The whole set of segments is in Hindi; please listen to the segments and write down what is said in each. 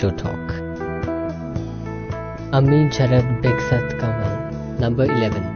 Osho Talk. Ami Begsat Kamal, number 11.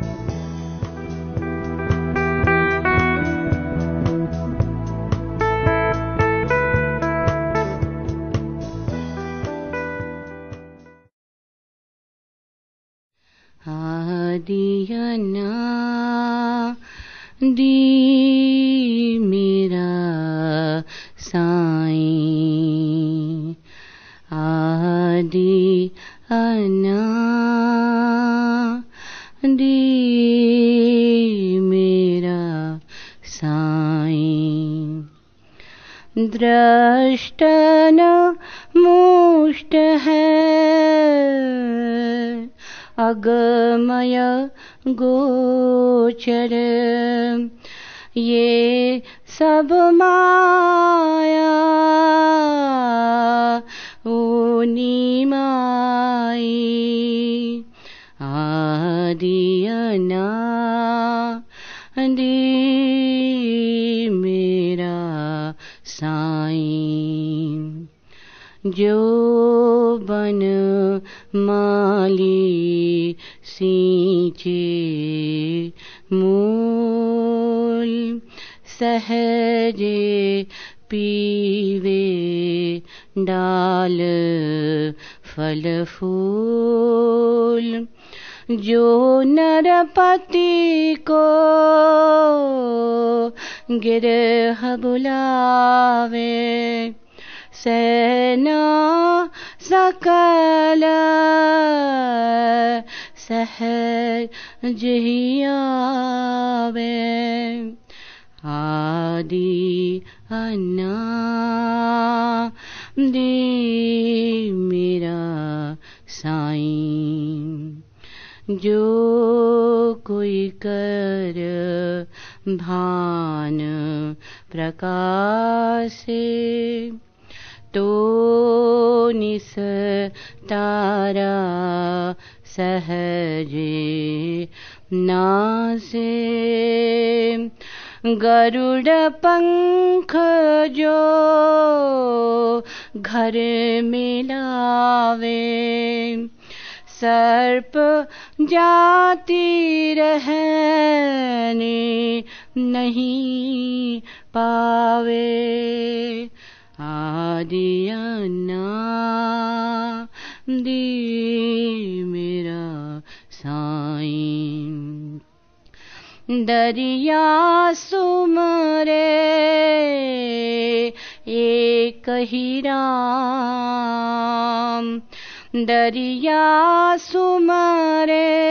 आवे आदि अन्ना। दे मेरा साईं। जो कोई कर भान प्रकाशे तो निस तारा सहजे। नासे गरुड़ पंख जो घर मिलावे। सर्प जाति रहने नहीं पावे। आदियना दी मेरा साईं। दरिया सुमरे एक ही राम। दरिया सुमरे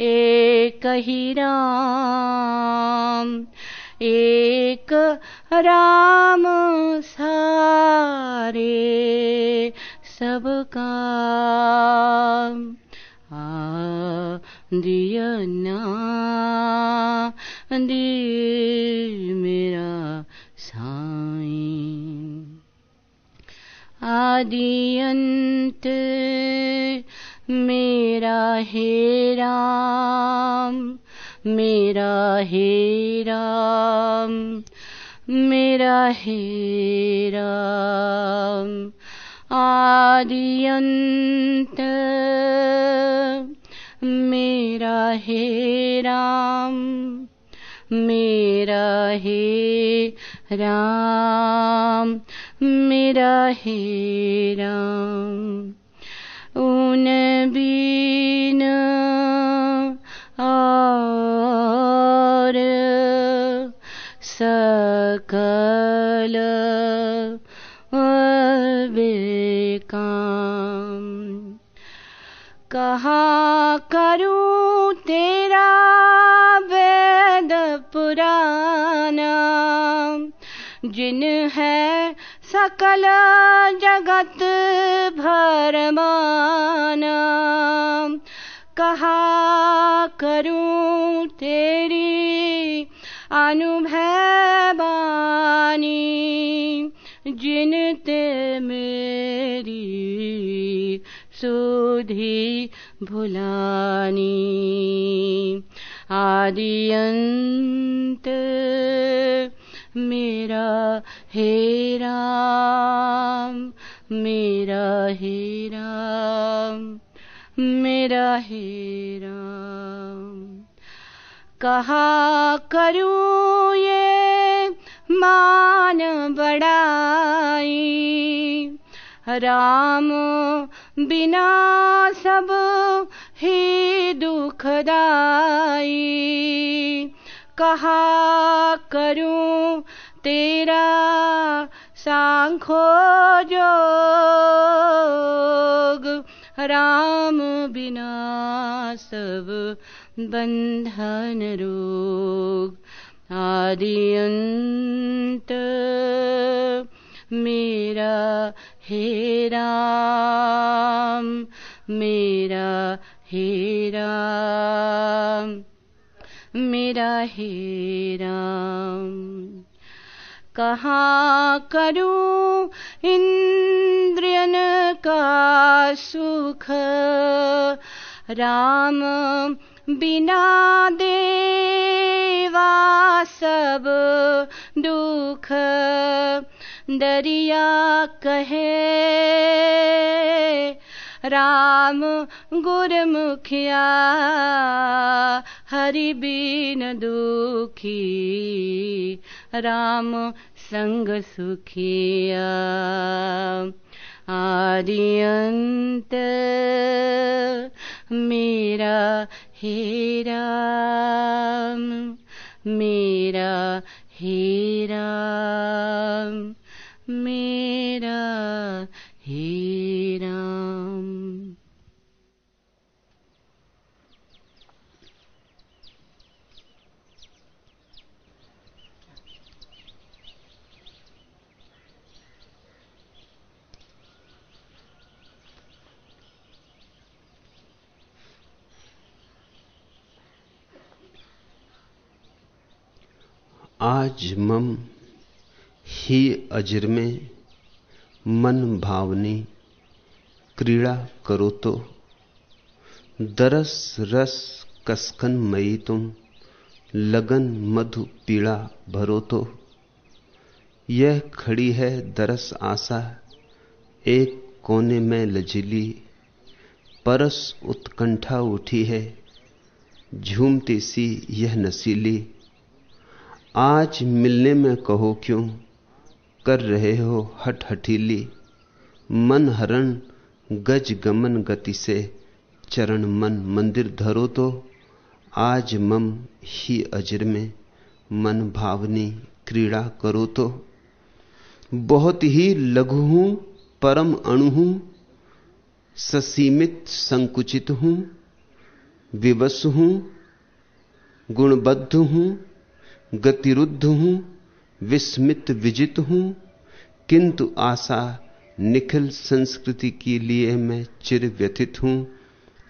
एक ही राम। एक राम सारे सबका। आ दियना दी मेरा साईं। आदि अंत मेरा हे राम। मेरा हे राम, मेरा हे राम आदि अंत मेरा हे राम, मेरा हे राम, मेरा हे राम। उन बीन और सकल बेकाम कहाँ करूँ तेरा वेद पुराना जिन है सकल जगत भरमाना। कहा करूँ तेरी अनुभव बानी जिन ते मेरी सुधी भुलानी। आदि अंत मेरा हे राम, मेरा हे मेरा हे राम कहा करूँ ये मान बड़ाई? राम बिना सब ही दुखदाई कहा करूँ तेरा सांखो जोग? राम बिना सब बंधन रोग आदि अंत मेरा हे राम, मेरा हे राम, मेरा हे राम। कहाँ करूँ इंद्रियन का सुख? राम बिना देवा सब दुख। दरिया कहे राम गुरमुखिया, हरि बीन दुखी, राम संग सुखिया। आदि अंत मेरा हे राम, मेरा हे मेरा हे राम आज मम ही अजर में मन भावनी क्रीड़ा करो तो। दरस रस कसकन मई तुम, लगन मधु पीड़ा भरो तो। यह खड़ी है दरस आशा, एक कोने में लजिली। परस उत्कंठा उठी है, झूमती सी यह नसीली। आज मिलने में कहो क्यों? कर रहे हो हट हठीली। मन हरण, गज गमन गति से। चरण मन मंदिर धरो तो। आज मम ही अजर में। मन भावनी क्रीड़ा करो तो। बहुत ही लघु हूँ, परम अणु हूँ। ससीमित संकुचित हूँ। विवश हूँ। गुणबद्ध हूँ। गतिरुद्ध हूँ, विस्मित विजित हूँ, किंतु आशा निखिल संस्कृति के लिए मैं चिर व्यथित हूँ।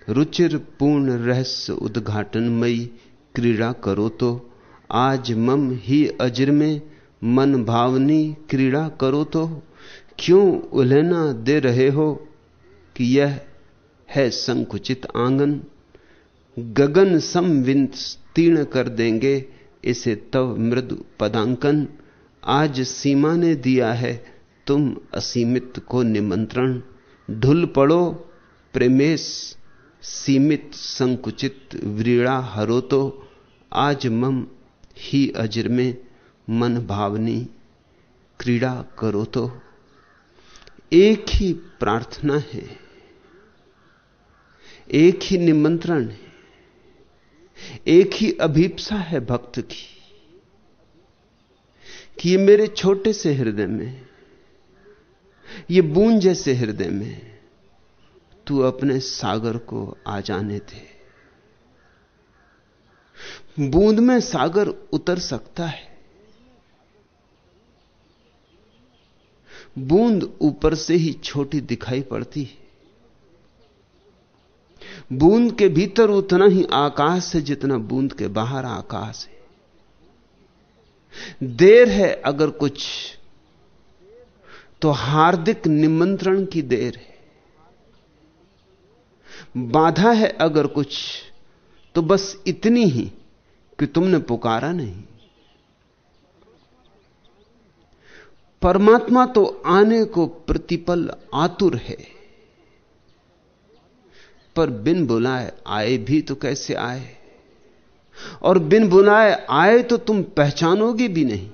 रुचिर पूर्ण रहस्य उद्घाटनमयी क्रीड़ा करो तो आज मम ही अजर में मन भावनी क्रीड़ा करो तो क्यों उलहना दे रहे हो कि यह है संकुचित आँगन? गगन सम विस्तीर्ण कर देंगे इसे तव मृदु पदांकन। आज सीमा ने दिया है, तुम असीमित को निमंत्रण। ढुल पड़ो, प्रेमेश, सीमित संकुचित व्रीड़ा हरो तो आज मम ही अजर में मन भावनी क्रीड़ा करो तो एक ही प्रार्थना है, एक ही निमंत्रण है। एक ही अभीपसा है भक्त की, कि ये मेरे छोटे से हृदय में, ये बूंद जैसे हृदय में, तू अपने सागर को आ जाने दे। बूंद में सागर उतर सकता है, बूंद ऊपर से ही छोटी दिखाई पड़ती है। बूंद के भीतर उतना ही आकाश है जितना बूंद के बाहर आकाश है। देर है अगर कुछ तो हार्दिक निमंत्रण की देर है। बाधा है अगर कुछ तो बस इतनी ही कि तुमने पुकारा नहीं। परमात्मा तो आने को प्रतिपल आतुर है। पर बिन बुलाए आए भी तो कैसे आए? और बिन बुलाए आए तो तुम पहचानोगे भी नहीं।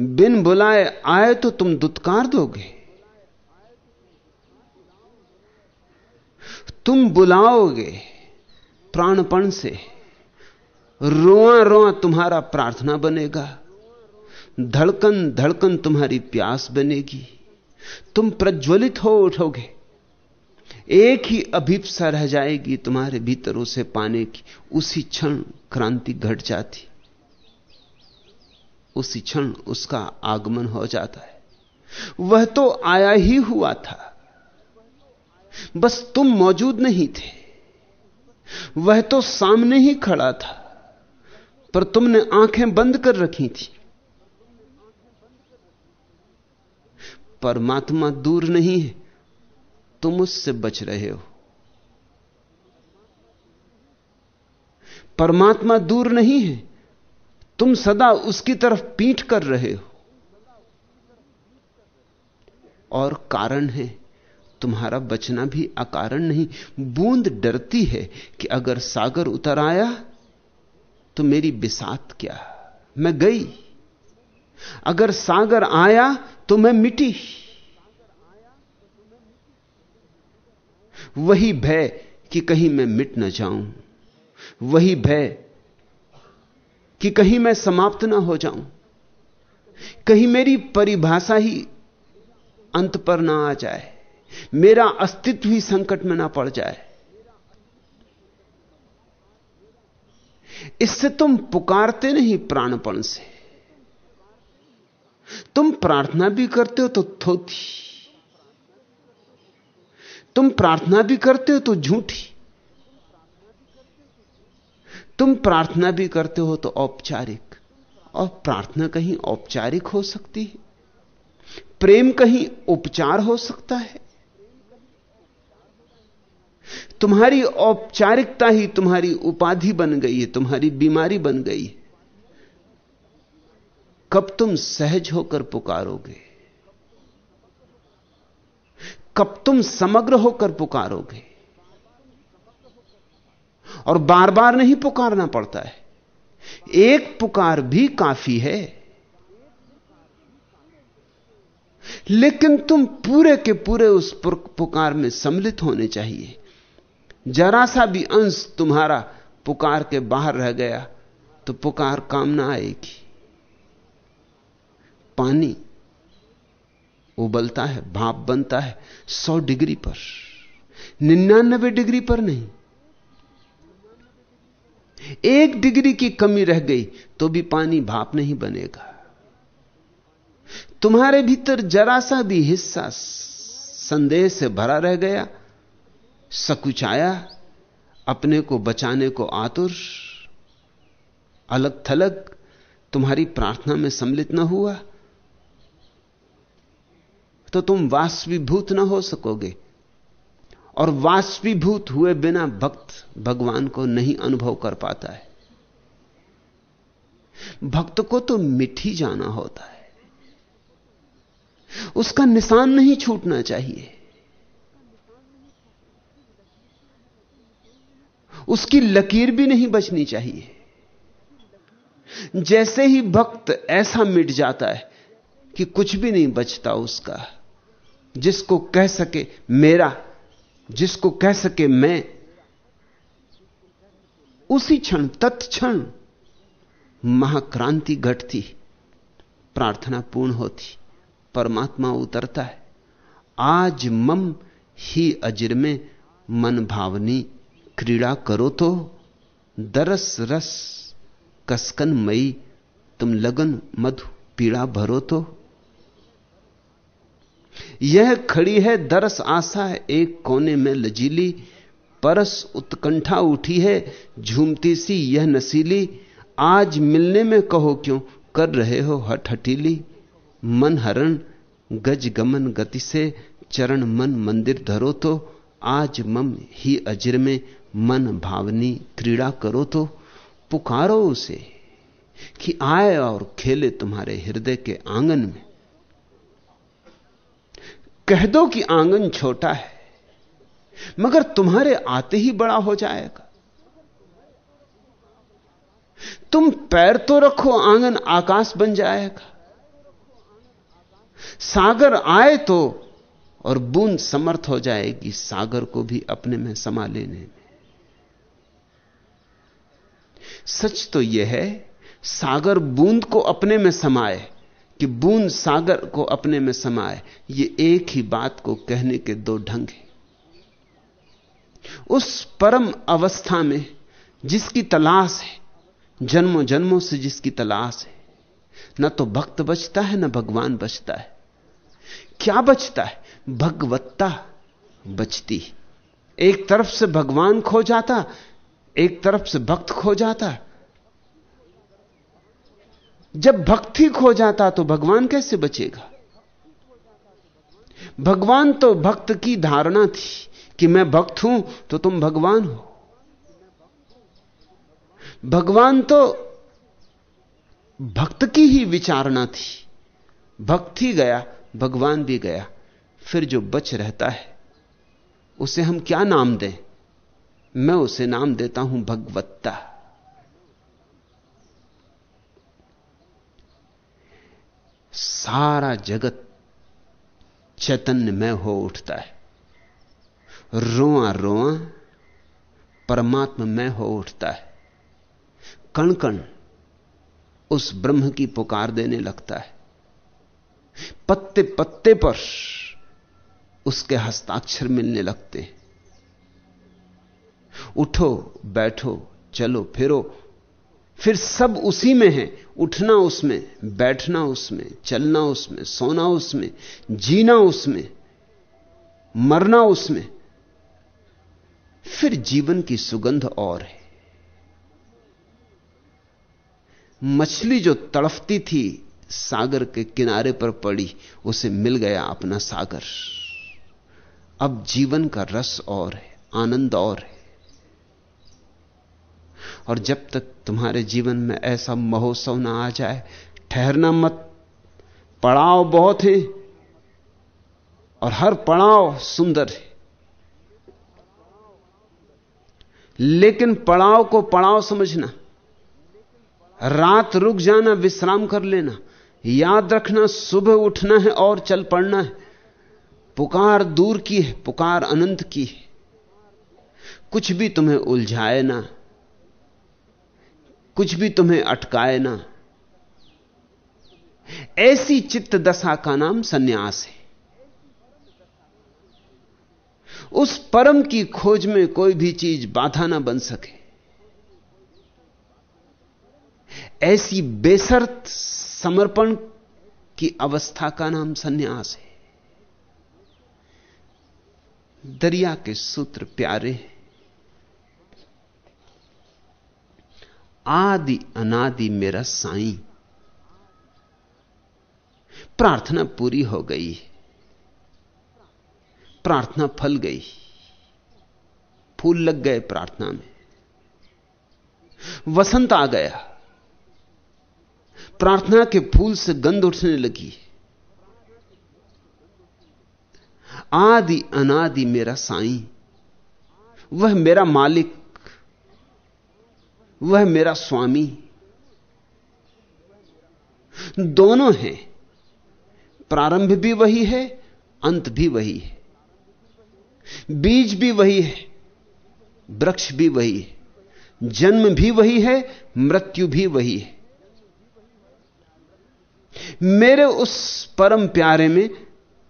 बिन बुलाए आए तो तुम दुत्कार दोगे। तुम बुलाओगे प्राणपण से। रोआ रोआ तुम्हारा प्रार्थना बनेगा। धड़कन धड़कन तुम्हारी प्यास बनेगी। तुम प्रज्वलित हो उठोगे। एक ही अभिप्सा रह जाएगी तुम्हारे भीतर उसे पाने की। उसी क्षण क्रांति घट जाती। उसी क्षण उसका आगमन हो जाता है। वह तो आया ही हुआ था। बस तुम मौजूद नहीं थे। वह तो सामने ही खड़ा था, पर तुमने आँखें बंद कर रखी थी। परमात्मा दूर नहीं है। तुम उससे बच रहे हो। परमात्मा दूर नहीं है। तुम सदा उसकी तरफ़ पीठ कर रहे हो। और कारण है, तुम्हारा बचना भी अकारण नहीं। बूंद डरती है कि अगर सागर उतर आया तो मेरी बिसात क्या? मैं गई। अगर सागर आया तो मैं मिटी। वही भय कि कहीं मैं मिट ना जाऊँ। वही भय कि कहीं मैं समाप्त ना हो जाऊँ। कहीं मेरी परिभाषा ही अंत पर ना आ जाए। मेरा अस्तित्व ही संकट में ना पड़ जाए। इससे तुम पुकारते नहीं प्राणपण से। तुम प्रार्थना भी करते हो तो थोथी तुम प्रार्थना भी करते हो तो झूठी। तुम प्रार्थना भी करते हो तो औपचारिक। और प्रार्थना कहीं औपचारिक हो सकती है। प्रेम कहीं उपचार हो सकता है। तुम्हारी औपचारिकता ही तुम्हारी उपाधि बन गई है, तुम्हारी बीमारी बन गई है। कब तुम सहज होकर पुकारोगे? कब तुम समग्र होकर पुकारोगे? और बार बार नहीं पुकारना पड़ता है। एक पुकार भी काफ़ी है। लेकिन तुम पूरे के पूरे उस पुकार में सम्मिलित होने चाहिए। जरा सा भी अंश तुम्हारा पुकार के बाहर रह गया तो पुकार काम ना आएगी। पानी उबलता है, भाप बनता है, सौ डिग्री पर। निन्यानबे डिग्री पर नहीं। एक डिग्री की कमी रह गई तो भी पानी भाप नहीं बनेगा। तुम्हारे भीतर जरा सा भी हिस्सा संदेह से भरा रह गया, सकुचाया, अपने को बचाने को आतुर, अलग थलग, तुम्हारी प्रार्थना में सम्मिलित न हुआ। तो तुम वास्वीभूत ना हो सकोगे। और वास्वीभूत हुए बिना भक्त भगवान को नहीं अनुभव कर पाता है। भक्त को तो मिठी जाना होता है। उसका निशान नहीं छूटना चाहिए। उसकी लकीर भी नहीं बचनी चाहिए। जैसे ही भक्त ऐसा मिट जाता है कि कुछ भी नहीं बचता उसका। जिसको कह सके मेरा, जिसको कह सके मैं, उसी क्षण, तत्क्षण महाक्रांति घटती, प्रार्थना पूर्ण होती, परमात्मा उतरता है। आज मम ही अजिर में मन भावनी क्रीड़ा करो तो दरस रस कसकन मई, तुम लगन मधु पीड़ा भरो तो। यह खड़ी है, दरस आशा है, एक कोने में लजीली परस उत्कंठा उठी है, झूमती सी यह नसीली आज मिलने में कहो क्यों, कर रहे हो हट हटीली मन हरण, गज गमन गति से, चरण मन मंदिर धरो तो आज मम ही अजिर में, मन भावनी क्रीड़ा करो तो पुकारो उसे, कि आए और खेले तुम्हारे हृदय के आँगन में। कह दो कि आँगन छोटा है, मगर तुम्हारे आते ही बड़ा हो जाएगा। तुम पैर तो रखो, आँगन आकाश बन जाएगा। सागर आए तो और बूंद समर्थ हो जाएगी, सागर को भी अपने में समा लेने में। सच तो यह है, सागर बूंद को अपने में समाए। कि बूंद सागर को अपने में समाए, ये एक ही बात को कहने के दो ढंग हैं। उस परम अवस्था में जिसकी तलाश है जन्मों जन्मों से जिसकी तलाश है, न तो भक्त बचता है, न भगवान बचता है। क्या बचता है? भगवत्ता बचती एक तरफ़ से भगवान खो जाता, एक तरफ़ से भक्त खो जाता जब भक्ति खो जाता तो भगवान कैसे बचेगा? भगवान तो भक्त की धारणा थी कि मैं भक्त हूँ तो तुम भगवान हो। भगवान तो भक्त की ही विचारणा थी। भक्त ही गया, भगवान भी गया, फिर जो बच रहता है, उसे हम क्या नाम दें? मैं उसे नाम देता हूँ भगवत्ता। सारा जगत चैतन्य में हो उठता है। रोआ रोआ परमात्मा में हो उठता है। कण कण उस ब्रह्म की पुकार देने लगता है। पत्ते पत्ते पर उसके हस्ताक्षर मिलने लगते हैं। उठो, बैठो, चलो, फिरो फिर सब उसी में है। उठना उसमें, बैठना उसमें, चलना उसमें, सोना उसमें, जीना उसमें, मरना उसमें। फिर जीवन की सुगंध और है। मछली जो तड़फती थी सागर के किनारे पर पड़ी, उसे मिल गया अपना सागर। अब जीवन का रस और है, आनंद और है। और जब तक तुम्हारे जीवन में ऐसा महोत्सव ना आ जाए, ठहरना मत। पड़ाव बहुत है और हर पड़ाव सुंदर है। लेकिन पड़ाव को पड़ाव समझना, रात रुक जाना, विश्राम कर लेना, याद रखना, सुबह उठना है और चल पड़ना है। पुकार दूर की है, पुकार अनंत की है। कुछ भी तुम्हें उलझाए ना कुछ भी तुम्हें अटकाए ना। ऐसी चित्त दशा का नाम सन्यास है। उस परम की खोज में कोई भी चीज़ बाधा ना बन सके। ऐसी बेसर्त समर्पण की अवस्था का नाम सन्यास है। दरिया के सूत्र प्यारे आदि अनादि मेरा साईं। प्रार्थना पूरी हो गई। प्रार्थना फल गई। फूल लग गए प्रार्थना में। वसंत आ गया। प्रार्थना के फूल से गंध उठने लगी। आदि अनादि मेरा साईं। वह मेरा मालिक वह मेरा स्वामी। दोनों हैं। प्रारंभ भी वही है, अंत भी वही है। बीज भी वही है, वृक्ष भी वही है। जन्म भी वही है, मृत्यु भी वही है। मेरे उस परम प्यारे में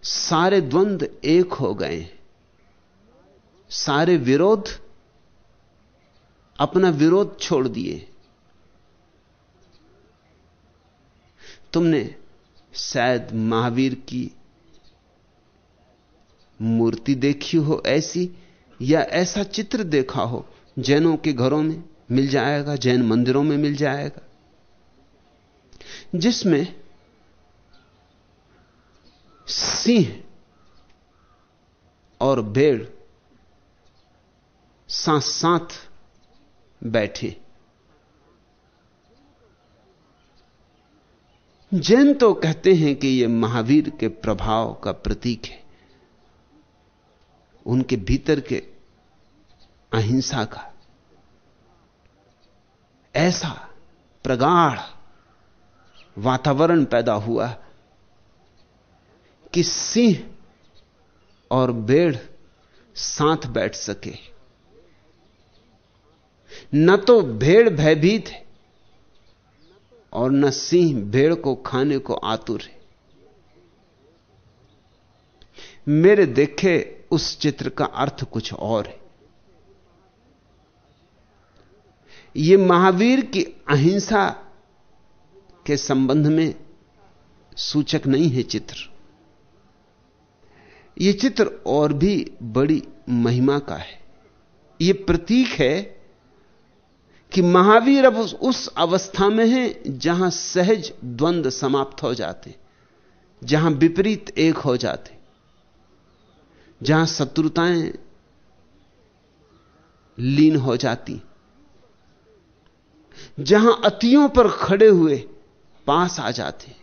सारे द्वंद्व एक हो गए सारे विरोध अपना विरोध छोड़ दिए। तुमने शायद महावीर की मूर्ति देखी हो ऐसी, या ऐसा चित्र देखा हो, जैनों के घरों में मिल जाएगा, जैन मंदिरों में मिल जाएगा, जिसमें सिंह और भेड़ साथ साथ बैठे। जैन तो कहते हैं कि यह महावीर के प्रभाव का प्रतीक है। उनके भीतर के अहिंसा का ऐसा प्रगाढ़ वातावरण पैदा हुआ कि सिंह और बेड़ साथ बैठ सके। न तो भेड़ भयभीत है और न सिंह भेड़ को खाने को आतुर है। मेरे देखे उस चित्र का अर्थ कुछ और है। यह महावीर की अहिंसा के संबंध में सूचक नहीं है चित्र। यह चित्र और भी बड़ी महिमा का है। यह प्रतीक है कि महावीर अब उस, अवस्था में है जहाँ सहज द्वंद समाप्त हो जाते जहाँ विपरीत एक हो जाते जहाँ शत्रुताएँ लीन हो जाती जहाँ अतियों पर खड़े हुए पास आ जाते।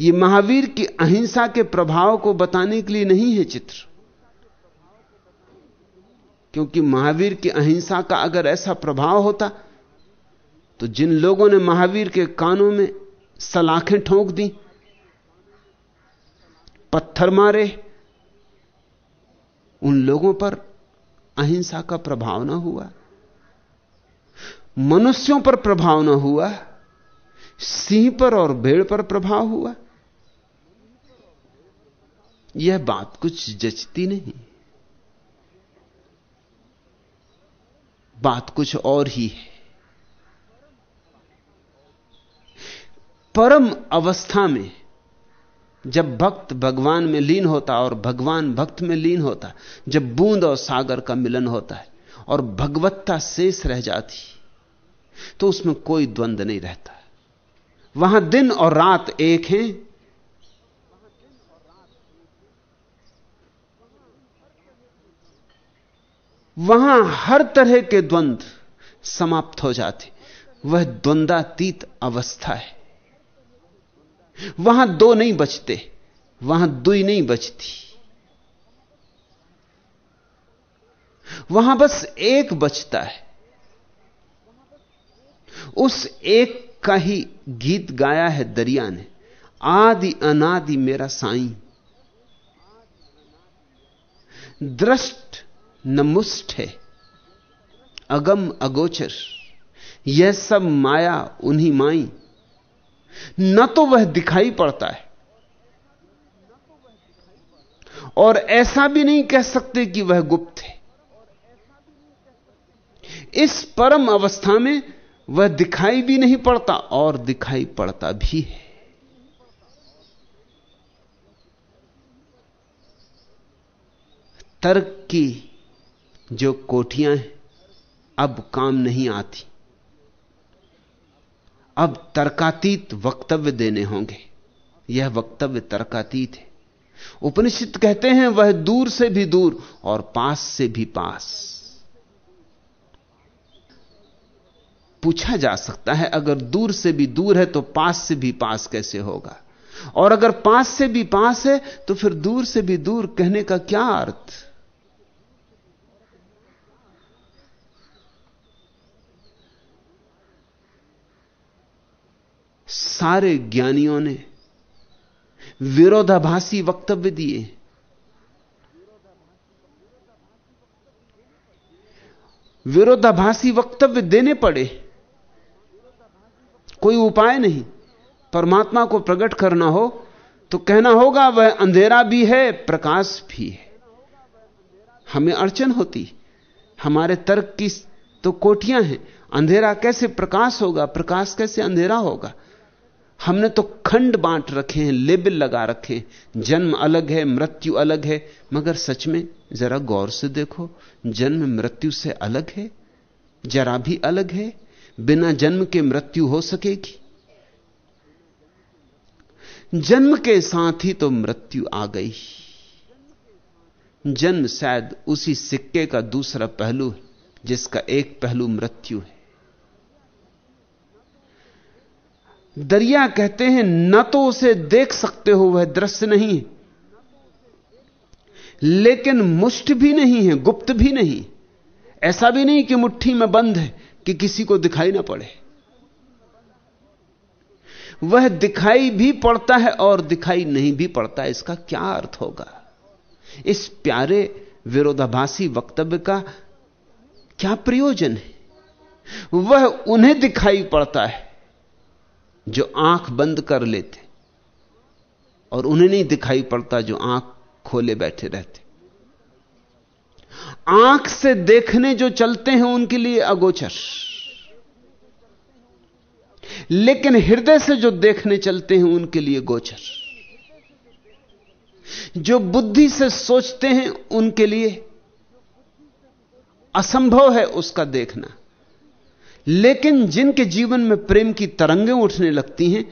ये महावीर की अहिंसा के प्रभाव को बताने के लिए नहीं है चित्र। क्योंकि महावीर की अहिंसा का अगर ऐसा प्रभाव होता तो जिन लोगों ने महावीर के कानों में सलाखें ठोंक दी, पत्थर मारे, उन लोगों पर अहिंसा का प्रभाव ना हुआ। मनुष्यों पर प्रभाव ना हुआ, सिंह पर और भेड़ पर प्रभाव हुआ। यह बात कुछ जचती नहीं। बात कुछ और ही है। परम अवस्था में जब भक्त भगवान में लीन होता और भगवान भक्त में लीन होता, जब बूंद और सागर का मिलन होता है और भगवत्ता शेष रह जाती तो उसमें कोई द्वंद नहीं रहता। वहाँ दिन और रात एक हैं वहाँ हर तरह के द्वंद समाप्त हो जाते। वह द्वंदातीत अवस्था है। वहाँ दो नहीं बचते, वहाँ दुई नहीं बचती। वहाँ बस एक बचता है। उस एक का ही गीत गाया है दरिया ने, आदि अनादि मेरा साईं। दृष्ट नमुष्ट है, अगम अगोचर। यह सब माया उन्हीं माई। न तो वह दिखाई पड़ता है। और ऐसा भी नहीं कह सकते कि वह गुप्त है। इस परम अवस्था में वह दिखाई भी नहीं पड़ता और दिखाई पड़ता भी है। तर्क की जो कोठियाँ हैं, अब काम नहीं आती। अब तर्कातीत वक्तव्य देने होंगे। यह वक्तव्य तर्कातीत है। उपनिषद कहते हैं, वह दूर से भी दूर और पास से भी पास। पूछा जा सकता है, अगर दूर से भी दूर है तो पास से भी पास कैसे होगा? और अगर पास से भी पास है तो फिर दूर से भी दूर कहने का क्या अर्थ? सारे ज्ञानियों ने विरोधाभासी वक्तव्य दिए। विरोधाभासी वक्तव्य देने पड़े। कोई उपाय नहीं। परमात्मा को प्रकट करना हो तो कहना होगा, वह अंधेरा भी है, प्रकाश भी है। हमें अड़चन होती। हमारे तर्क की तो कोठियाँ हैं। अंधेरा कैसे प्रकाश होगा? प्रकाश कैसे अंधेरा होगा? हमने तो खंड बांट रखे हैं, लेबल लगा रखे हैं। जन्म अलग है, मृत्यु अलग है। मगर सच में जरा गौर से देखो, जन्म मृत्यु से अलग है? जरा भी अलग है? बिना जन्म के मृत्यु हो सकेगी? जन्म के साथ ही तो मृत्यु आ गई। जन्म शायद उसी सिक्के का दूसरा पहलू है, जिसका एक पहलू मृत्यु है। दरिया कहते हैं, न तो उसे देख सकते हो, वह दृश्य नहीं है। लेकिन मुष्ट भी नहीं है, गुप्त भी नहीं। ऐसा भी नहीं कि मुट्ठी में बंद है, कि किसी को दिखाई ना पड़े। वह दिखाई भी पड़ता है और दिखाई नहीं भी पड़ता, इसका क्या अर्थ होगा? इस प्यारे विरोधाभासी वक्तव्य का क्या प्रयोजन है? वह उन्हें दिखाई पड़ता है। जो आँख बंद कर लेते और उन्हें नहीं दिखाई पड़ता जो आँख खोले बैठे रहते। आँख से देखने जो चलते हैं उनके लिए अगोचर। लेकिन हृदय से जो देखने चलते हैं उनके लिए गोचर। जो बुद्धि से सोचते हैं उनके लिए असंभव है उसका देखना। लेकिन जिनके जीवन में प्रेम की तरंगें उठने लगती हैं,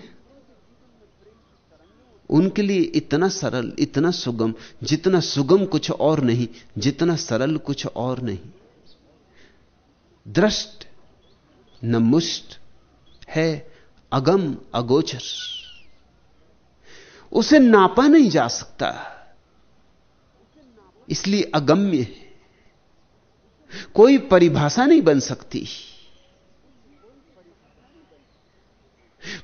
उनके लिए इतना सरल, इतना सुगम, जितना सुगम कुछ और नहीं, जितना सरल कुछ और नहीं। दृष्ट न मुष्ट है अगम अगोचर। उसे नापा नहीं जा सकता, इसलिए अगम्य है। कोई परिभाषा नहीं बन सकती।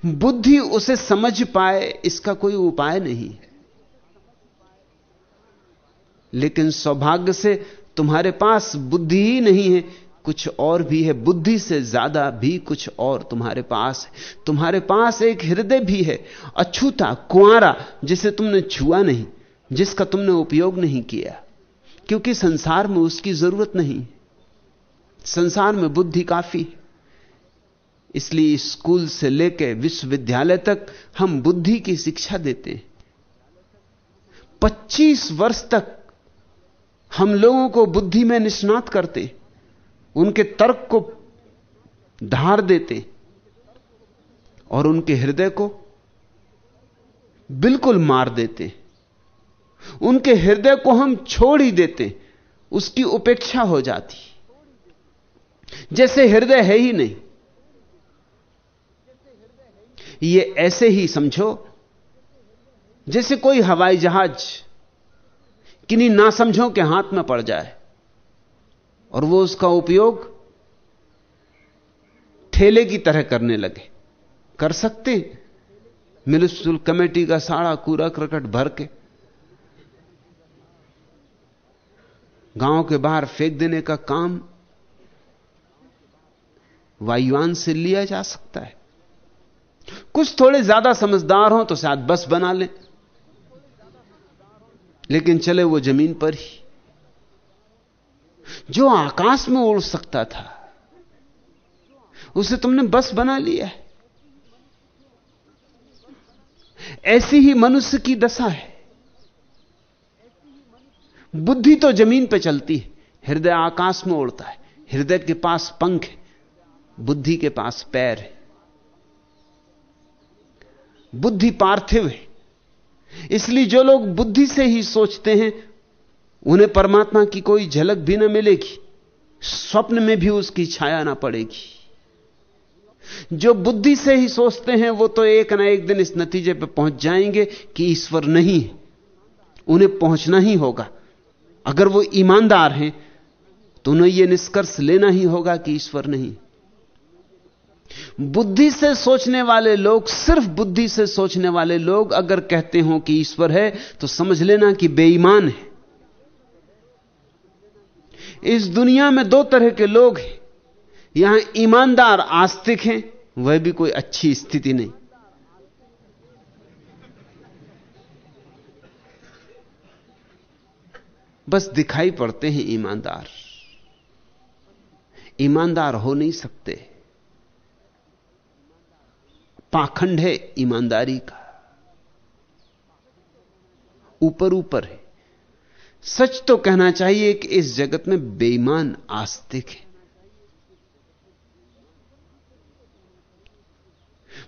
बुद्धि उसे समझ पाए, इसका कोई उपाय नहीं। लेकिन सौभाग्य से तुम्हारे पास बुद्धि ही नहीं है, कुछ और भी है। बुद्धि से ज़्यादा भी कुछ और तुम्हारे पास है। तुम्हारे पास एक हृदय भी है, अछूता कुआरा जिसे तुमने छुआ नहीं, जिसका तुमने उपयोग नहीं किया। क्योंकि संसार में उसकी ज़रूरत नहीं। संसार में बुद्धि काफ़ी है। इसलिए स्कूल से लेकर विश्वविद्यालय तक हम बुद्धि की शिक्षा देते हैं। 25 वर्ष तक हम लोगों को बुद्धि में निष्णात करते, उनके तर्क को धार देते और उनके हृदय को बिल्कुल मार देते। उनके हृदय को हम छोड़ ही देते, उसकी उपेक्षा हो जाती। जैसे हृदय है ही नहीं ये ऐसे ही समझो। जैसे कोई हवाई जहाज़ किन्हीं ना समझो के हाथ में पड़ जाए और वो उसका उपयोग ठेले की तरह करने लगे। कर सकते म्यूनिसिपल कमेटी का सारा कूड़ा करकट भर के गाँव के बाहर फेंक देने का काम वायुयान से लिया जा सकता है। कुछ थोड़े ज़्यादा समझदार हो तो शायद बस बना लें। लेकिन चले वो ज़मीन पर ही। जो आकाश में उड़ सकता था, उसे तुमने बस बना लिया है। ऐसी ही मनुष्य की दशा है। बुद्धि तो ज़मीन पर चलती है, हृदय आकाश में उड़ता है। हृदय के पास पंख है, बुद्धि के पास पैर है। बुद्धि पार्थिव है। इसलिए जो लोग बुद्धि से ही सोचते हैं, उन्हें परमात्मा की कोई झलक भी ना मिलेगी, स्वप्न में भी उसकी छाया ना पड़ेगी। जो बुद्धि से ही सोचते हैं, वो तो एक ना एक दिन इस नतीजे पर पहुँच जाएँगे कि ईश्वर नहीं है। उन्हें पहुँचना ही होगा। अगर वो ईमानदार हैं तो उन्हें यह निष्कर्ष लेना ही होगा कि ईश्वर नहीं बुद्धि से सोचने वाले लोग, सिर्फ़ बुद्धि से सोचने वाले लोग अगर कहते हो कि ईश्वर है तो समझ लेना कि बेईमान है। इस दुनिया में दो तरह के लोग हैं। यहाँ ईमानदार आस्तिक हैं, वह भी कोई अच्छी स्थिति नहीं। बस दिखाई पड़ते हैं ईमानदार। ईमानदार हो नहीं सकते। पाखंड है ईमानदारी का। ऊपर ऊपर है। सच तो कहना चाहिए कि इस जगत में बेईमान आस्तिक है।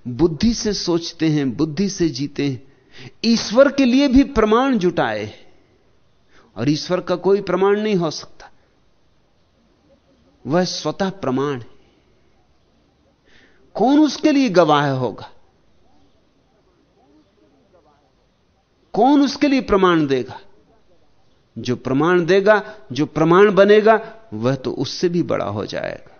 बुद्धि से सोचते हैं, बुद्धि से जीते हैं। ईश्वर के लिए भी प्रमाण जुटाए और ईश्वर का कोई प्रमाण नहीं हो सकता। वह स्वतः प्रमाण है। कौन उसके लिए गवाह होगा? कौन उसके लिए प्रमाण देगा? जो प्रमाण देगा, जो प्रमाण बनेगा, वह तो उससे भी बड़ा हो जाएगा।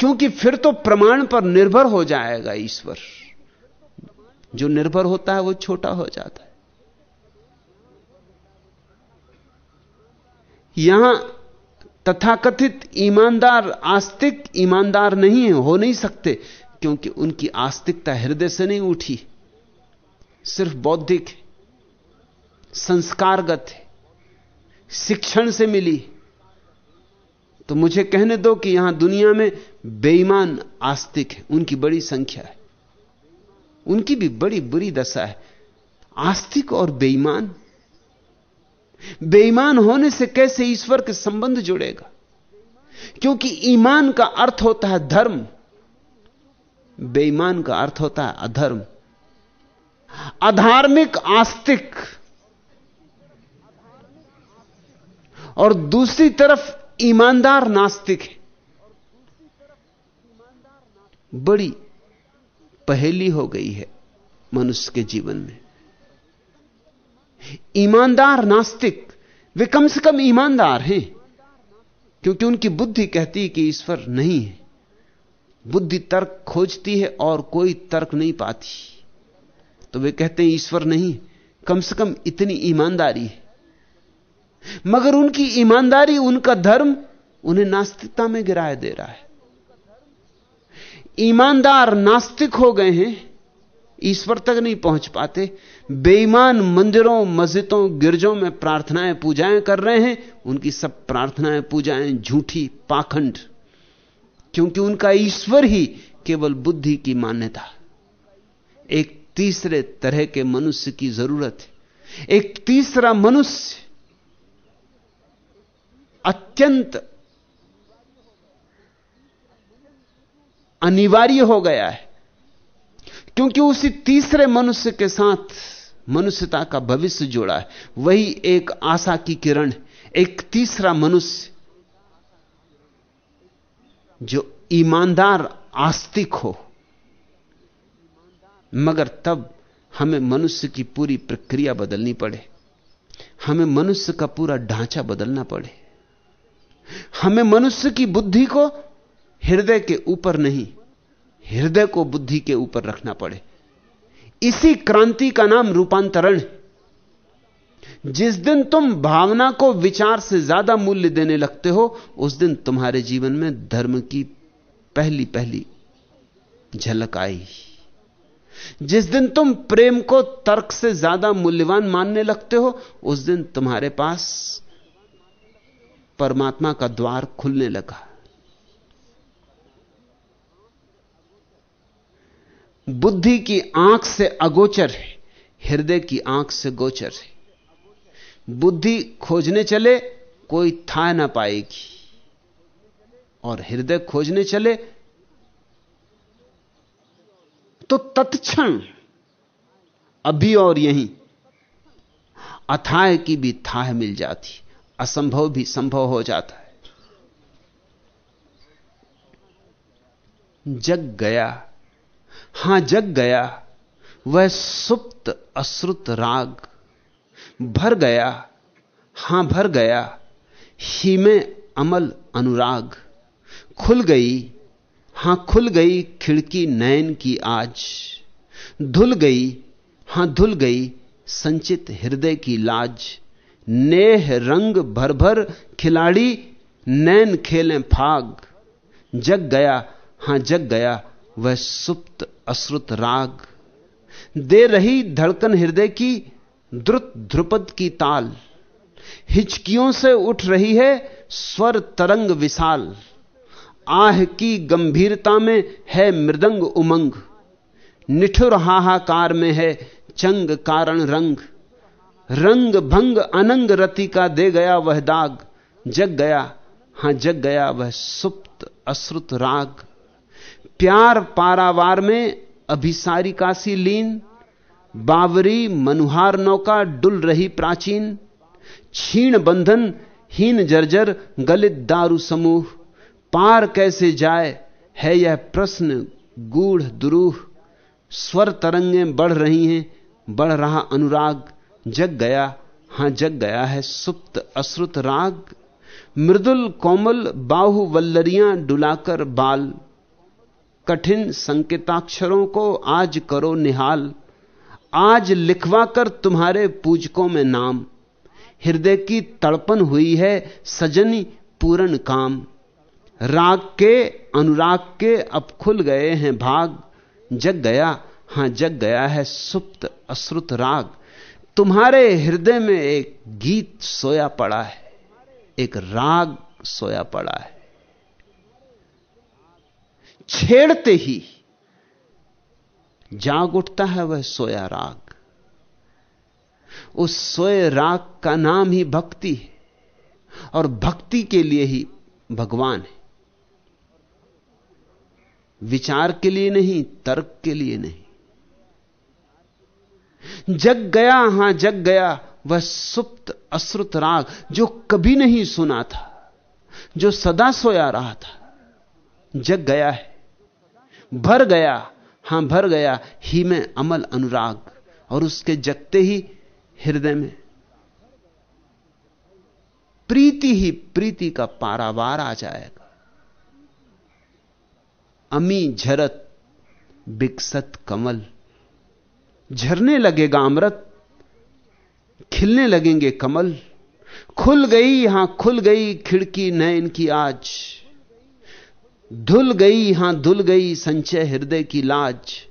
क्योंकि फिर तो प्रमाण पर निर्भर हो जाएगा ईश्वर। जो निर्भर होता है वह छोटा हो जाता है। यहाँ तथाकथित ईमानदार, आस्तिक ईमानदार नहीं है, हो नहीं सकते, क्योंकि उनकी आस्तिकता हृदय से नहीं उठी। सिर्फ़ बौद्धिक संस्कारगत है, शिक्षण से मिली तो मुझे कहने दो कि यहाँ दुनिया में बेईमान आस्तिक है, उनकी बड़ी संख्या है। उनकी भी बड़ी बुरी दशा है। आस्तिक और बेईमान बेईमान होने से कैसे ईश्वर के संबंध जुड़ेगा? क्योंकि ईमान का अर्थ होता है धर्म। बेईमान का अर्थ होता है अधर्म। अधार्मिक आस्तिक। और दूसरी तरफ़ ईमानदार नास्तिक है। बड़ी पहेली हो गई है मनुष्य के जीवन में। ईमानदार नास्तिक वे कम से कम ईमानदार हैं, क्योंकि उनकी बुद्धि कहती कि ईश्वर नहीं है। बुद्धि तर्क खोजती है और कोई तर्क नहीं पाती। तो वे कहते हैं, ईश्वर नहीं, कम से कम इतनी ईमानदारी है। मगर उनकी ईमानदारी, उनका धर्म उन्हें नास्तिकता में गिराए दे रहा है। ईमानदार नास्तिक हो गए हैं ईश्वर तक नहीं पहुँच पाते। बेईमान मंदिरों, मस्जिदों, गिरजों में प्रार्थनाएँ, पूजाएँ कर रहे हैं, उनकी सब प्रार्थनाएँ, पूजाएँ झूठी, पाखंड। क्योंकि उनका ईश्वर ही केवल बुद्धि की मान्यता। एक तीसरे तरह के मनुष्य की ज़रूरत है। एक तीसरा मनुष्य अत्यंत अनिवार्य हो गया है। क्योंकि उसी तीसरे मनुष्य के साथ मनुष्यता का भविष्य जुड़ा है। वही एक आशा की किरण, एक तीसरा मनुष्य जो ईमानदार, आस्तिक हो। मगर तब हमें मनुष्य की पूरी प्रक्रिया बदलनी पड़े। हमें मनुष्य का पूरा ढांचा बदलना पड़े। हमें मनुष्य की बुद्धि को हृदय के ऊपर नहीं हृदय को बुद्धि के ऊपर रखना पड़े। इसी क्रांति का नाम रूपांतरण जिस दिन तुम भावना को विचार से ज़्यादा मूल्य देने लगते हो, उस दिन तुम्हारे जीवन में धर्म की पहली पहली झलक आई। जिस दिन तुम प्रेम को तर्क से ज़्यादा मूल्यवान मानने लगते हो, उस दिन तुम्हारे पास परमात्मा का द्वार खुलने लगा। बुद्धि की आँख से अगोचर है, हृदय की आँख से गोचर है। बुद्धि खोजने चले, कोई था ना पाएगी। और हृदय खोजने चले तो तत्क्षण, अभी और यहीं, अथाह की भी थाह मिल जाती, असंभव भी संभव हो जाता है। जग गया हाँ, जग गया, वह सुप्त अश्रुत राग, भर गया, हाँ, भर गया, ही में अमल अनुराग, खुल गई, हाँ, खुल गई खिड़की नयन की आज, धुल गई, हाँ, धुल गई संचित हृदय की लाज, नेह रंग भर भर खिलाड़ी नैन खेलें फाग, जग गया, हाँ, जग गया, वह सुप्त अश्रुत राग। दे रही धड़कन हृदय की द्रुत ध्रुपद की ताल। हिचकियों से उठ रही है स्वर तरंग विशाल। आह की गंभीरता में है मृदंग उमंग। निठुर हाहाकार में है चंग कारण रंग। रंग भंग अनंग रति का दे गया वह दाग। जग गया, हाँ जग गया वह सुप्त अश्रुत राग। प्यार पारावार में अभिसारी काशी लीन, बावरी मनुहार नौका डुल रही प्राचीन, छीण बंधन हीन जर्जर गलित दारू समूह, पार कैसे जाए है यह प्रश्न गूढ़ दुरूह, स्वर तरंगे बढ़ रही हैं, बढ़ रहा अनुराग, जग गया, हाँ जग गया है सुप्त अश्रुत राग, मृदुल कोमल बाहु वल्लरियाँ डुलाकर बाल। कठिन संकेताक्षरों को आज करो निहाल। आज लिखवा कर तुम्हारे पूजकों में नाम। हृदय की तड़पन हुई है सजनी पूर्ण काम। राग के अनुराग के अब खुल गए हैं भाग। जग गया, हाँ जग गया है सुप्त अश्रुत राग। तुम्हारे हृदय में एक गीत सोया पड़ा है, एक राग सोया पड़ा है। छेड़ते ही जाग उठता है वह सोया राग। उस सोए राग का नाम ही भक्ति है और भक्ति के लिए ही भगवान है। विचार के लिए नहीं, तर्क के लिए नहीं। जग गया, हाँ जग गया, वह सुप्त अश्रुत राग जो कभी नहीं सुना था, जो सदा सोया रहा था, जग गया है। भर गया, हाँ, भर गया, ही में अमल अनुराग, और उसके जगते ही हृदय में। प्रीति ही प्रीति का पारावार आ जाएगा। अमी झरत बिकसत कमल, झरने लगेगा अमृत, खिलने लगेंगे कमल। खुल गई यहाँ खुल गई खिड़की नयन की आज। धुल गई, हाँ धुल गई संचय हृदय की लाज।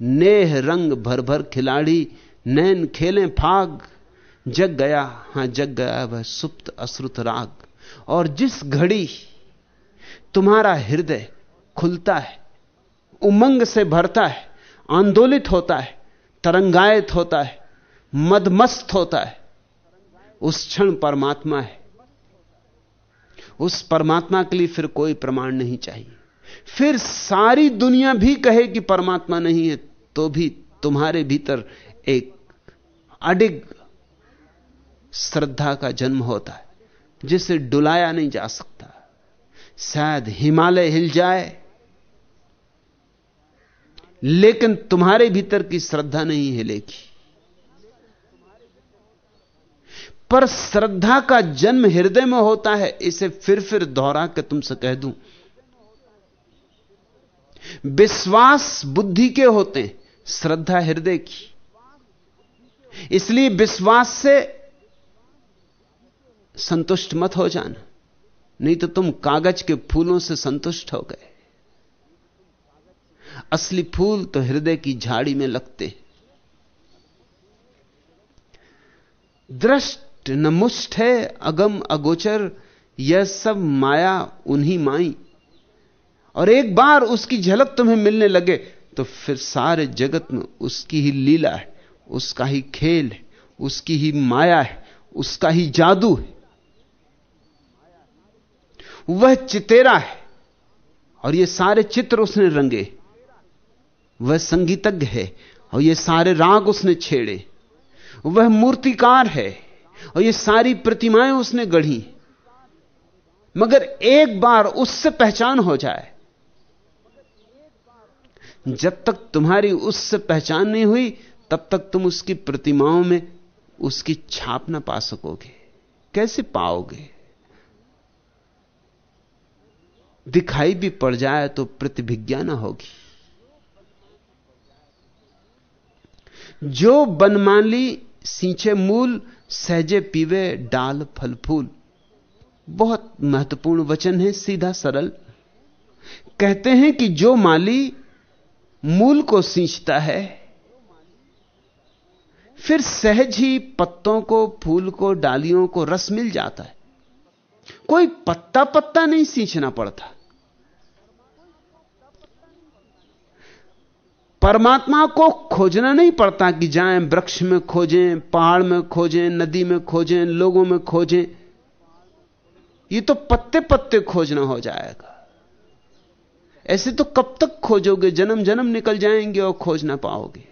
नेह रंग भर भर खिलाड़ी, नैन खेलें फाग। जग गया, हाँ जग गया वह सुप्त अश्रुत राग। और जिस घड़ी तुम्हारा हृदय खुलता है, उमंग से भरता है, आंदोलित होता है, तरंगायत होता है, मदमस्त होता है, उस क्षण परमात्मा है। उस परमात्मा के लिए फिर कोई प्रमाण नहीं चाहिए। फिर सारी दुनिया भी कहे कि परमात्मा नहीं है तो भी तुम्हारे भीतर एक अडिग श्रद्धा का जन्म होता है, जिसे डुलाया नहीं जा सकता। शायद हिमालय हिल जाए, लेकिन तुम्हारे भीतर की श्रद्धा नहीं हिलेगी पर श्रद्धा का जन्म हृदय में होता है, इसे फिर फिर दोहरा के तुमसे कह दूँ। विश्वास बुद्धि के होते हैं, श्रद्धा हृदय की। इसलिए विश्वास से संतुष्ट मत हो जाना, नहीं तो तुम कागज़ के फूलों से संतुष्ट हो गए। असली फूल तो हृदय की झाड़ी में लगते दृष्ट नमुष्ट है, अगम, अगोचर, यह सब माया उन्हीं माई। और एक बार उसकी झलक तुम्हें मिलने लगे तो फिर सारे जगत में उसकी ही लीला है, उसका ही खेल है, उसकी ही माया है, उसका ही जादू है। वह चितेरा है, और ये सारे चित्र उसने रंगे। वह संगीतज्ञ है, और ये सारे राग उसने छेड़े। वह मूर्तिकार है और ये सारी प्रतिमाएँ उसने गढ़ी। मगर एक बार उससे पहचान हो जाए। जब तक तुम्हारी उससे पहचान नहीं हुई, तब तक तुम उसकी प्रतिमाओं में उसकी छाप ना पा सकोगे। कैसे पाओगे? दिखाई भी पड़ जाए तो प्रतिभिज्ञा ना होगी। जो बनमाली सींचे मूल, सहजे पीवे डाल फल फूल बहुत महत्वपूर्ण वचन है, सीधा सरल। कहते हैं कि जो माली मूल को सींचता है, फिर सहज ही पत्तों को, फूल को, डालियों को रस मिल जाता है। कोई पत्ता पत्ता नहीं सींचना पड़ता। परमात्मा को खोजना नहीं पड़ता कि जाएँ, वृक्ष में खोजें, पहाड़ में खोजें, नदी में खोजें, लोगों में खोजें। ये तो पत्ते पत्ते खोजना हो जाएगा। ऐसे तो कब तक खोजोगे? जन्म जन्म निकल जाएँगे और खोज ना पाओगे।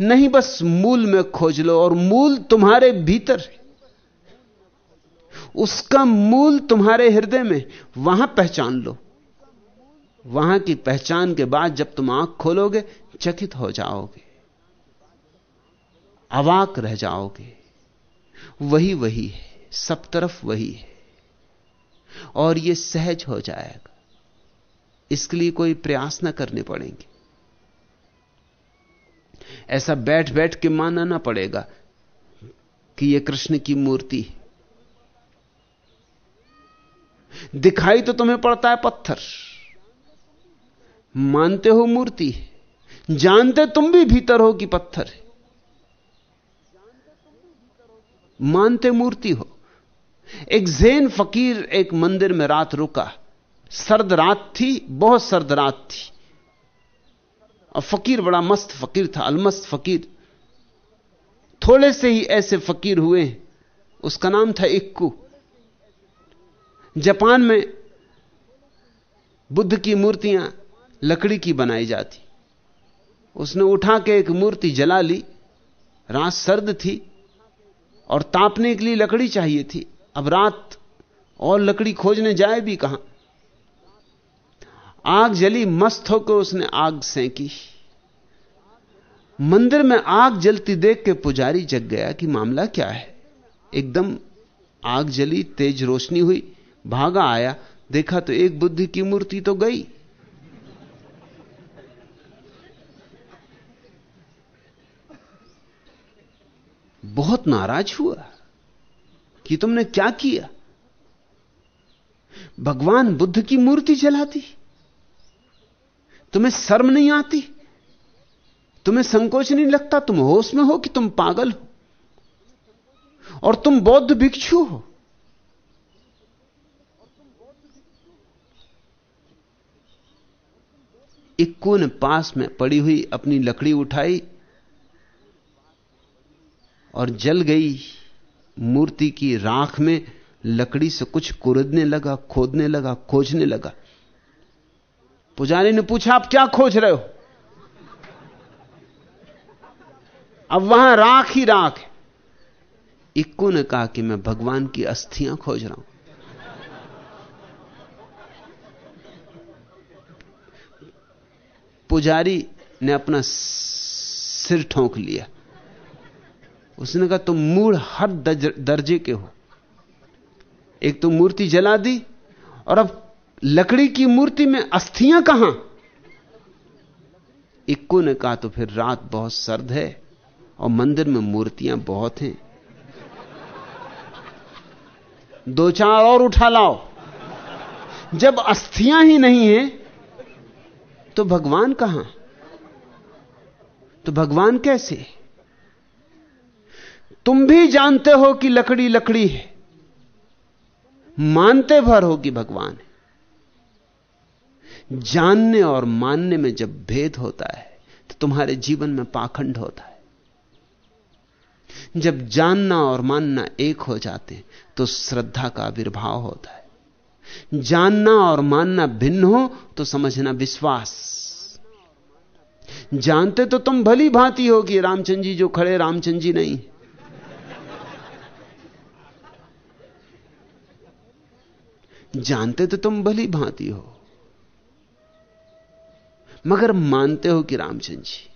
नहीं बस मूल में खोज लो, और मूल तुम्हारे भीतर उसका मूल तुम्हारे हृदय में, वहाँ पहचान लो। वहाँ की पहचान के बाद जब तुम आँख खोलोगे, चकित हो जाओगे। अवाक रह जाओगे। वही वही है, सब तरफ़ वही है। और यह सहज हो जाएगा। इसके लिए कोई प्रयास ना करने पड़ेंगे। ऐसा बैठ बैठ के मानना ना पड़ेगा कि यह कृष्ण की मूर्ति है। दिखाई तो तुम्हें पड़ता है पत्थर। मानते हो मूर्ति है। जानते तुम भी भीतर हो कि पत्थर है। मानते मूर्ति हो। एक जैन फकीर एक मंदिर में रात रुका। सर्द रात थी, बहुत सर्द रात थी। और फकीर बड़ा मस्त फकीर था, अलमस्त फकीर। थोड़े से ही ऐसे फकीर हुए। उसका नाम था इक्कू। जापान में बुद्ध की मूर्तियाँ लकड़ी की बनाई जाती। उसने उठा के एक मूर्ति जला ली। रात सर्द थी और तापने के लिए लकड़ी चाहिए थी। अब रात और लकड़ी खोजने जाए भी कहाँ? आग जली, मस्त होकर उसने आग सेंकी। मंदिर में आग जलती देख के पुजारी जग गया कि मामला क्या है। एकदम आग जली, तेज रोशनी हुई, भागा आया। देखा तो एक बुद्धि की मूर्ति तो गई। बहुत नाराज़ हुआ कि तुमने क्या किया? भगवान बुद्ध की मूर्ति जलाती। तुम्हें शर्म नहीं आती? तुम्हें संकोच नहीं लगता? तुम होश में हो कि तुम पागल हो? और तुम बौद्ध भिक्षु हो? इक्कू ने पास में पड़ी हुई अपनी लकड़ी उठाई और जल गई मूर्ति की राख में लकड़ी से कुछ कुरदने लगा, खोदने लगा, खोजने लगा। पुजारी ने पूछा, आप क्या खोज रहे हो? अब वहाँ राख ही राख है। इक्कू ने कहा कि मैं भगवान की अस्थियाँ खोज रहा हूँ। पुजारी ने अपना सिर ठोंक लिया। उसने कहा, तुम मूड हर दर्जे के हो। एक तो मूर्ति जला दी, और अब लकड़ी की मूर्ति में अस्थियाँ कहाँ? इक्को ने कहा तो फिर रात बहुत सर्द है, और मंदिर में मूर्तियाँ बहुत हैं। दो चार और उठा लाओ। जब अस्थियाँ ही नहीं हैं तो भगवान कहाँ? तो भगवान कैसे? तुम भी जानते हो कि लकड़ी लकड़ी है। मानते भर हो कि भगवान। है जानने और मानने में जब भेद होता है तो तुम्हारे जीवन में पाखंड होता है। जब जानना और मानना एक हो जाते तो श्रद्धा का आविर्भाव होता है। जानना और मानना भिन्न हो तो समझना विश्वास। जानते तो तुम भली भांति हो कि रामचंद्र जी जो खड़े रामचंद्र जी नहीं। जानते तो तुम भली भांति हो। मगर मानते हो कि रामचंद्र जी,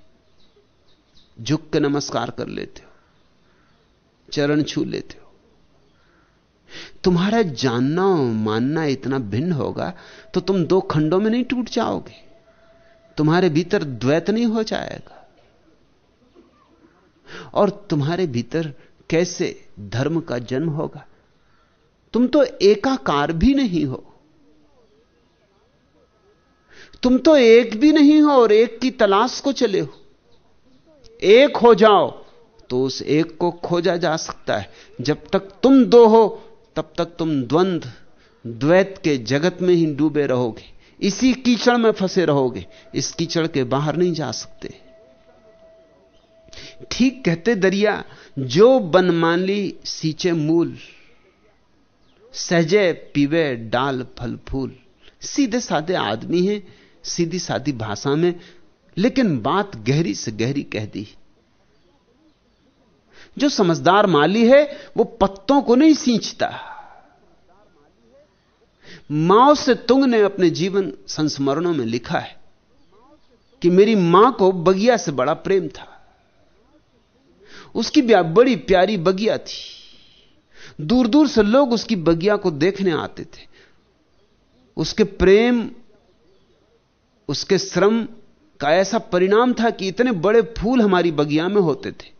झुक के नमस्कार कर लेते हो, चरण छू लेते हो। तुम्हारा जानना और मानना इतना भिन्न होगा तो तुम दो खंडों में नहीं टूट जाओगे। तुम्हारे भीतर द्वैत नहीं हो जाएगा। और तुम्हारे भीतर कैसे धर्म का जन्म होगा? तुम तो एकाकार भी नहीं हो। तुम तो एक भी नहीं हो और एक की तलाश को चले हो। एक हो जाओ तो उस एक को खोजा जा सकता है। जब तक तुम दो हो, तब तक तुम द्वंद्व द्वैत के जगत में ही डूबे रहोगे। इसी कीचड़ में फंसे रहोगे। इस कीचड़ के बाहर नहीं जा सकते। ठीक कहते दरिया, जो बन मान ली सींचे मूल सहजे पीवे डाल फल फूल। सीधे साधे आदमी हैं, सीधी साधी भाषा में, लेकिन बात गहरी से गहरी कह दी। जो समझदार माली है, वो पत्तों को नहीं सींचता। माओ से तुंग ने अपने जीवन संस्मरणों में लिखा है कि मेरी माँ को बगिया से बड़ा प्रेम था। उसकी बड़ी प्यारी बगिया थी। दूर दूर से लोग उसकी बगिया को देखने आते थे। उसके प्रेम, उसके श्रम का ऐसा परिणाम था कि इतने बड़े फूल हमारी बगिया में होते थे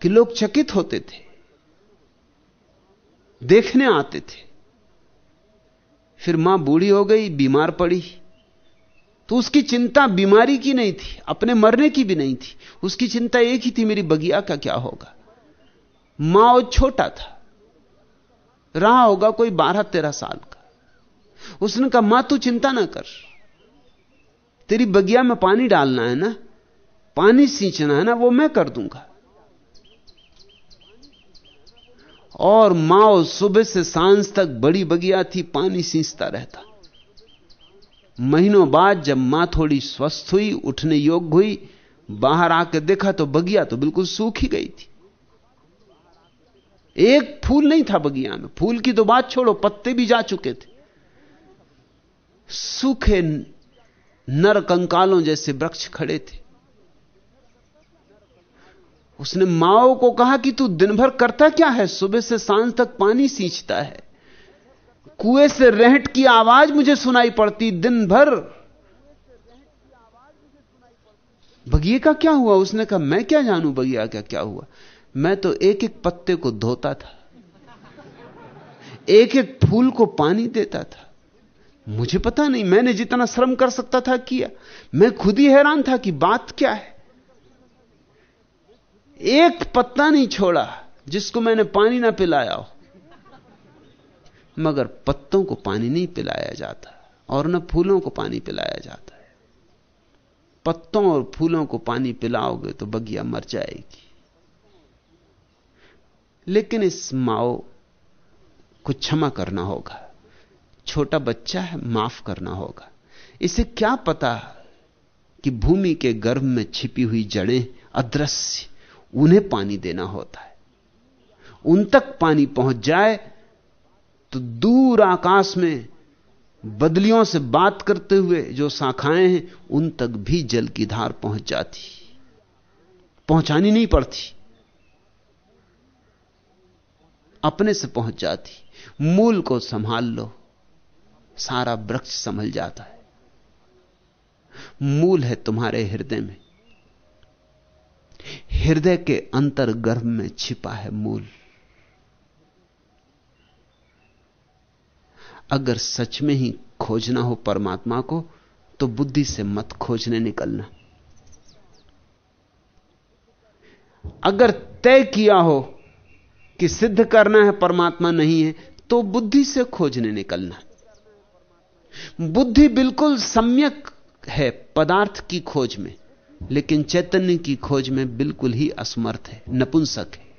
कि लोग चकित होते थे, देखने आते थे। फिर माँ बूढ़ी हो गई, बीमार पड़ी। तो उसकी चिंता बीमारी की नहीं थी, अपने मरने की भी नहीं थी। उसकी चिंता एक ही थी, मेरी बगिया का क्या होगा? माँ और छोटा था। रहा होगा कोई बारह तेरह साल का। उसने कहा, माँ, तू चिंता ना कर। तेरी बगिया में पानी डालना है ना? पानी सींचना है ना? वो मैं कर दूँगा। और माओ सुबह से साँझ तक बड़ी बगिया थी, पानी सींचता रहता। महीनों बाद जब माँ थोड़ी स्वस्थ हुई, उठने योग्य हुई, बाहर आकर देखा तो बगिया तो बिल्कुल सूख ही गई थी। एक फूल नहीं था बगिया में। फूल की तो बात छोड़ो, पत्ते भी जा चुके थे। सूखे नर कंकालों जैसे वृक्ष खड़े थे। उसने माओ को कहा कि तू दिन भर करता क्या है? सुबह से साँझ तक पानी सींचता है। कुएँ से रहट की आवाज़ मुझे सुनाई पड़ती दिन भर बगिए का क्या हुआ? उसने कहा, मैं क्या जानू बगिया का क्या हुआ? मैं तो एक एक पत्ते को धोता था। एक एक फूल को पानी देता था। मुझे पता नहीं, मैंने जितना श्रम कर सकता था किया। मैं खुद ही हैरान था कि बात क्या है। एक पत्ता नहीं छोड़ा जिसको मैंने पानी ना पिलाया हो। मगर पत्तों को पानी नहीं पिलाया जाता और न फूलों को पानी पिलाया जाता है। पत्तों और फूलों को पानी पिलाओगे तो बगिया मर जाएगी। लेकिन इस माओ को क्षमा करना होगा। छोटा बच्चा है, माफ़ करना होगा। इसे क्या पता कि भूमि के गर्भ में छिपी हुई जड़ें अदृश्य, उन्हें पानी देना होता है। उन तक पानी पहुँच जाए तो दूर आकाश में बदलियों से बात करते हुए जो शाखाएँ हैं, उन तक भी जल की धार पहुँच जाती। पहुंचानी नहीं पड़ती। अपने से पहुँच जाती। मूल को संभाल लो। सारा वृक्ष संभल जाता है। मूल है तुम्हारे हृदय में। हृदय के अंतर गर्भ में छिपा है मूल। अगर सच में ही खोजना हो परमात्मा को तो बुद्धि से मत खोजने निकलना। अगर तय किया हो कि सिद्ध करना है, परमात्मा नहीं है तो बुद्धि से खोजने निकलना। बुद्धि बिल्कुल सम्यक है पदार्थ की खोज में, लेकिन चैतन्य की खोज में बिल्कुल ही असमर्थ है, नपुंसक है।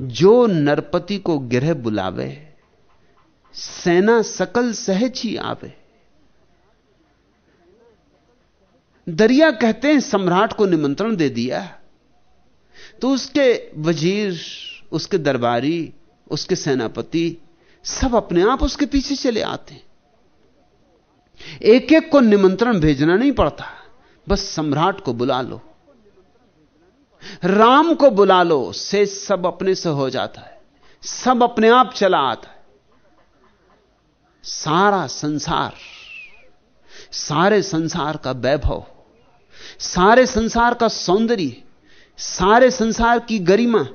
जो नरपति को गिरह बुलावे, सेना सकल सहज ही आवे। दरिया कहते हैं, सम्राट को निमंत्रण दे दिया। तो उसके वज़ीर, उसके दरबारी, उसके सेनापति सब अपने आप उसके पीछे चले आते हैं। एक एक को निमंत्रण भेजना नहीं पड़ता। बस सम्राट को बुला लो। राम को बुला लो। से सब अपने से हो जाता है। सब अपने आप चला आता है। सारा संसार, सारे संसार का वैभव, सारे संसार का सौंदर्य सारे संसार की गरिमा,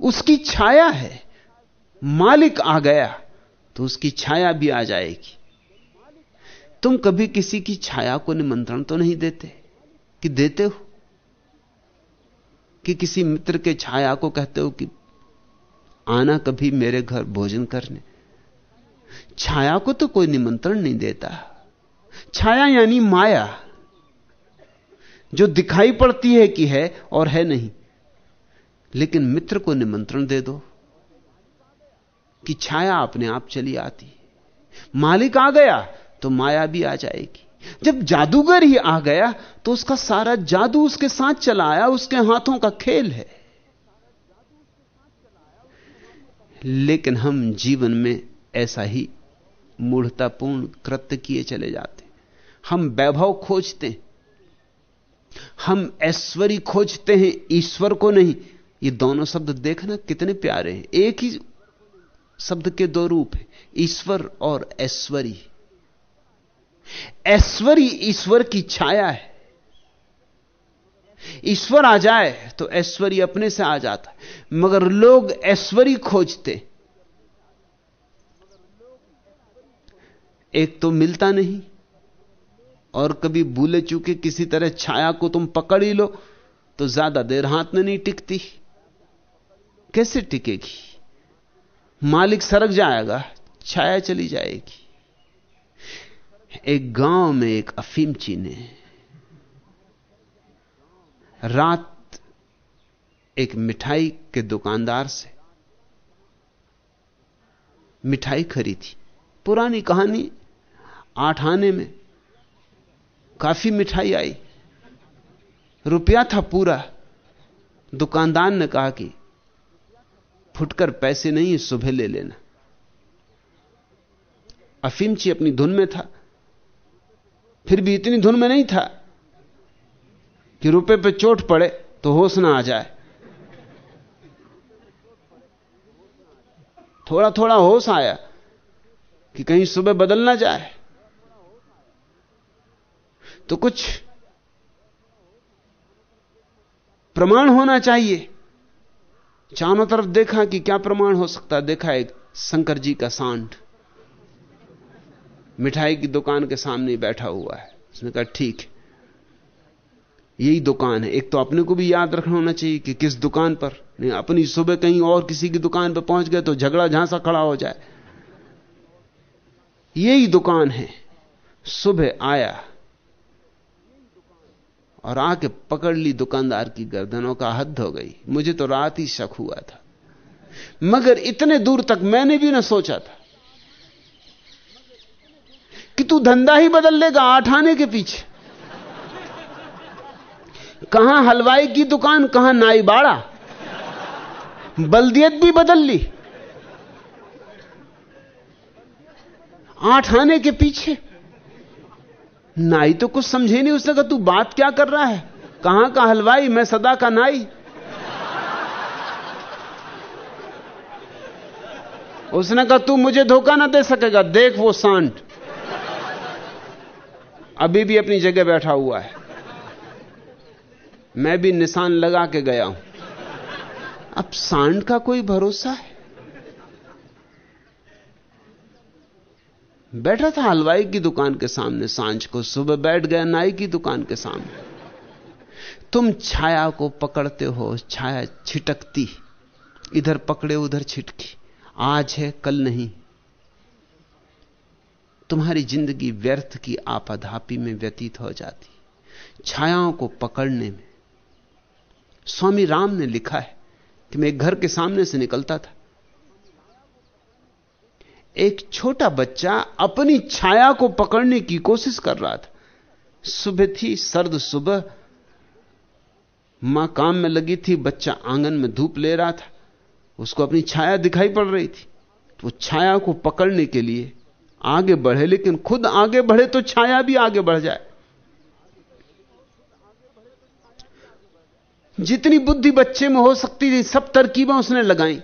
उसकी छाया है, मालिक आ गया तो उसकी छाया भी आ जाएगी। तुम कभी किसी की छाया को निमंत्रण तो नहीं देते? कि देते हो? कि किसी मित्र के छाया को कहते हो कि आना कभी मेरे घर भोजन करने? छाया को तो कोई निमंत्रण नहीं देता। छाया यानी माया। जो दिखाई पड़ती है कि है और है नहीं। लेकिन मित्र को निमंत्रण दे दो कि छाया अपने आप चली आती मालिक आ गया तो माया भी आ जाएगी। जब जादूगर ही आ गया तो उसका सारा जादू उसके साथ चला आया, उसके हाथों का खेल है। लेकिन हम जीवन में ऐसा ही मूढ़तापूर्ण कृत्य किए चले जाते हम वैभव खोजते हम ऐश्वरी खोजते हैं, ईश्वर को नहीं। ये दोनों शब्द देखना कितने प्यारे हैं। एक ही शब्द के दो रूप हैं, ईश्वर और ऐश्वरी। ऐश्वरी ईश्वर की छाया है। ईश्वर आ जाए तो ऐश्वर्य अपने से आ जाता है। मगर लोग ऐश्वर्य खोजते। एक तो मिलता नहीं और कभी भूले चूके किसी तरह छाया को तुम पकड़ ही लो तो ज़्यादा देर हाथ में नहीं टिकती। कैसे टिकेगी? मालिक सरक जाएगा, छाया चली जाएगी। एक गाँव में एक अफीम चीने। रात एक मिठाई के दुकानदार से। मिठाई खरीदी। पुरानी कहानी आठ आने में। काफ़ी मिठाई आई। रुपया था पूरा। दुकानदार ने कहा कि, फुटकर पैसे नहीं है सुबह ले लेना। अफीमची अपनी धुन में था। फिर भी इतनी धुन में नहीं था कि रुपए पे चोट पड़े तो होश ना आ जाए। थोड़ा थोड़ा होश आया कि कहीं सुबह बदल ना जाए। तो कुछ प्रमाण होना चाहिए। चारों तरफ़ देखा कि क्या प्रमाण हो सकता देखा एक शंकर जी का सांड। मिठाई की दुकान के सामने बैठा हुआ है। उसने कहा, ठीक यही दुकान है। एक तो अपने को भी याद रखना होना चाहिए कि किस दुकान पर। नहीं, अपनी सुबह कहीं और किसी की दुकान पर पहुँच गए तो झगड़ा झांसा खड़ा हो जाए। यही दुकान है। सुबह आया। और आके पकड़ ली दुकानदार की गर्दनों का हद हो गई। मुझे तो रात ही शक हुआ था। मगर इतने दूर तक मैंने भी ना सोचा था कि तू धंधा ही बदल लेगा आठ आने के पीछे। कहाँ हलवाई की दुकान, कहाँ नाई बाड़ा। बल्दियत भी बदल ली। आठ आने के पीछे नाई तो कुछ समझे नहीं उसने, कहा, तू बात क्या कर रहा है? कहाँ का हलवाई? मैं सदा का नाई। उसने कहा, तू मुझे धोखा ना दे सकेगा, देख वो सांड। अभी भी अपनी जगह बैठा हुआ है। मैं भी निशान लगा के गया हूँ। अब सांड का कोई भरोसा है? बैठा था हलवाई की दुकान के सामने साँझ को, सुबह बैठ गया नाई की दुकान के सामने। तुम छाया को पकड़ते हो, छाया छिटकती, इधर पकड़े, उधर छिटकी। आज है, कल नहीं। तुम्हारी ज़िंदगी व्यर्थ की आपाधापी में व्यतीत हो जाती। छायाओं को पकड़ने में। स्वामी राम ने लिखा है कि मैं घर के सामने से निकलता था। एक छोटा बच्चा अपनी छाया को पकड़ने की कोशिश कर रहा था। सुबह थी, सर्द सुबह। माँ काम में लगी थी, बच्चा आँगन में धूप ले रहा था। उसको अपनी छाया दिखाई पड़ रही थी। तो छाया को पकड़ने के लिए आगे बढ़े, लेकिन खुद आगे बढ़े तो छाया भी आगे बढ़ जाए। जितनी बुद्धि बच्चे में हो सकती थी, सब तरकीबें उसने लगाई।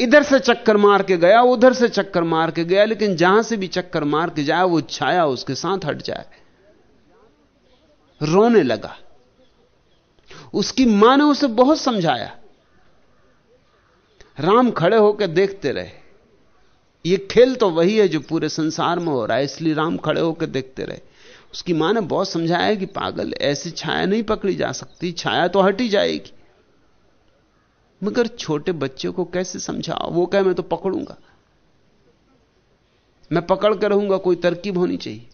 इधर से चक्कर मार के गया, उधर से चक्कर मार के गया, लेकिन जहाँ से भी चक्कर मार के जाए, वो छाया उसके साथ हट जाए। रोने लगा। उसकी माँ ने उसे बहुत समझाया। राम खड़े होकर देखते रहे। ये खेल तो वही है जो पूरे संसार में हो रहा है, इसलिए राम खड़े होकर देखते रहे। उसकी माँ ने बहुत समझाया कि पागल, ऐसी छाया नहीं पकड़ी जा सकती, छाया तो हट ही जाएगी। मगर छोटे बच्चे को कैसे समझाओ वो कहे, मैं तो पकड़ूँगा। मैं पकड़ कर रहूँगा, कोई तरकीब होनी चाहिए।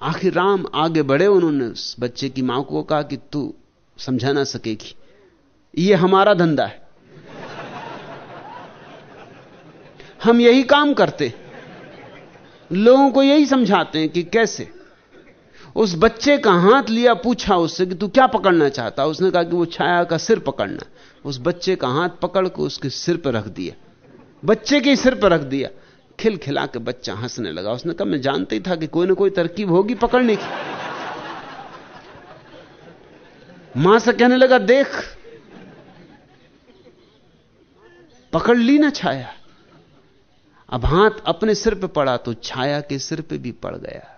आखिर राम आगे बढ़े, उन्होंने उस बच्चे की माँ को कहा कि, तू समझा ना सकेगी। ये हमारा धंधा है। हम यही काम करते लोगों को यही समझाते हैं कि कैसे उस बच्चे का हाथ लिया, पूछा उससे कि तू क्या पकड़ना चाहता? उसने कहा कि वो छाया का सिर पकड़ना। उस बच्चे का हाथ पकड़ के उसके सिर पर रख दिया। बच्चे के सिर पर रख दिया। खिलखिला के बच्चा हंसने लगा। उसने कहा, मैं जानते ही था कि कोई ना कोई तरकीब होगी पकड़ने की। माँ से कहने लगा, देख, पकड़ ली ना छाया। अब हाथ अपने सिर पे पड़ा तो छाया के सिर पे भी पड़ गया।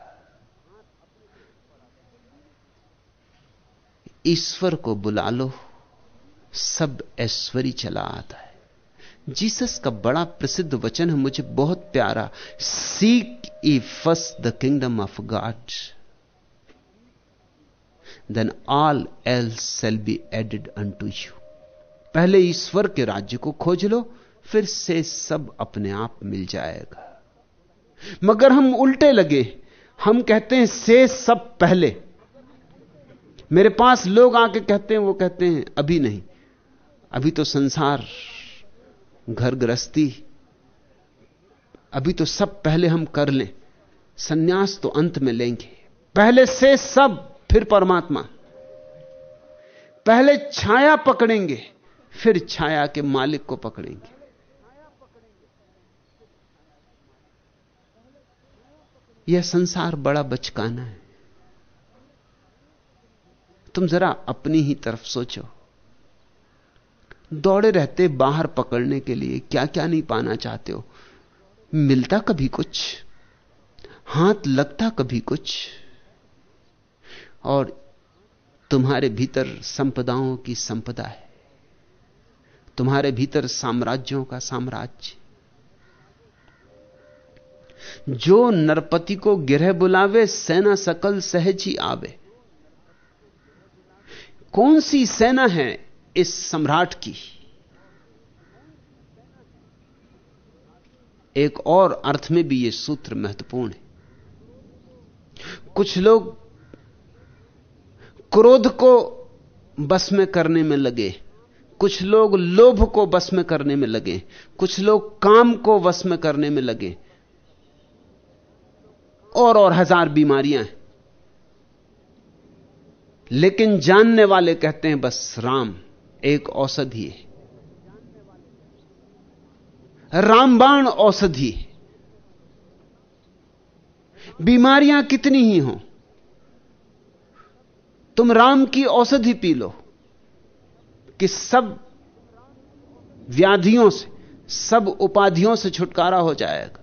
ईश्वर को बुला लो, सब ऐश्वरी चला आता है। जीसस का बड़ा प्रसिद्ध वचन है, मुझे बहुत प्यारा seek ye first the kingdom of God then all L shall be added unto you पहले ईश्वर के राज्य को खोज लो, फिर से सब अपने आप मिल जाएगा। मगर हम उल्टे लगे, हम कहते हैं, से सब पहले। मेरे पास लोग आके कहते हैं, वो कहते हैं, अभी नहीं। अभी तो संसार घर गृहस्थी अभी तो सब पहले हम कर लें, सन्यास तो अंत में लेंगे। पहले से सब, फिर परमात्मा। पहले छाया पकड़ेंगे, फिर छाया के मालिक को पकड़ेंगे। यह संसार बड़ा बचकाना है। तुम जरा अपनी ही तरफ़ सोचो। दौड़े रहते बाहर पकड़ने के लिए क्या क्या नहीं पाना चाहते हो? मिलता कभी कुछ? हाथ लगता कभी कुछ? और तुम्हारे भीतर संपदाओं की संपदा है। तुम्हारे भीतर साम्राज्यों का साम्राज्य। जो नरपति को गिरह बुलावे, सेना सकल सहज ही आवे। कौन सी सेना है इस सम्राट की? एक और अर्थ में भी यह सूत्र महत्वपूर्ण है। कुछ लोग क्रोध को बस में करने में लगे, कुछ लोग लोभ को बस में करने में लगे, कुछ लोग काम को वश में करने में लगे और और हज़ार बीमारियाँ हैं। लेकिन जानने वाले कहते हैं, बस राम एक औषधि है। रामबाण औषधि बीमारियाँ कितनी ही हों, तुम राम की औषधि पी लो कि सब व्याधियों से, सब उपाधियों से छुटकारा हो जाएगा।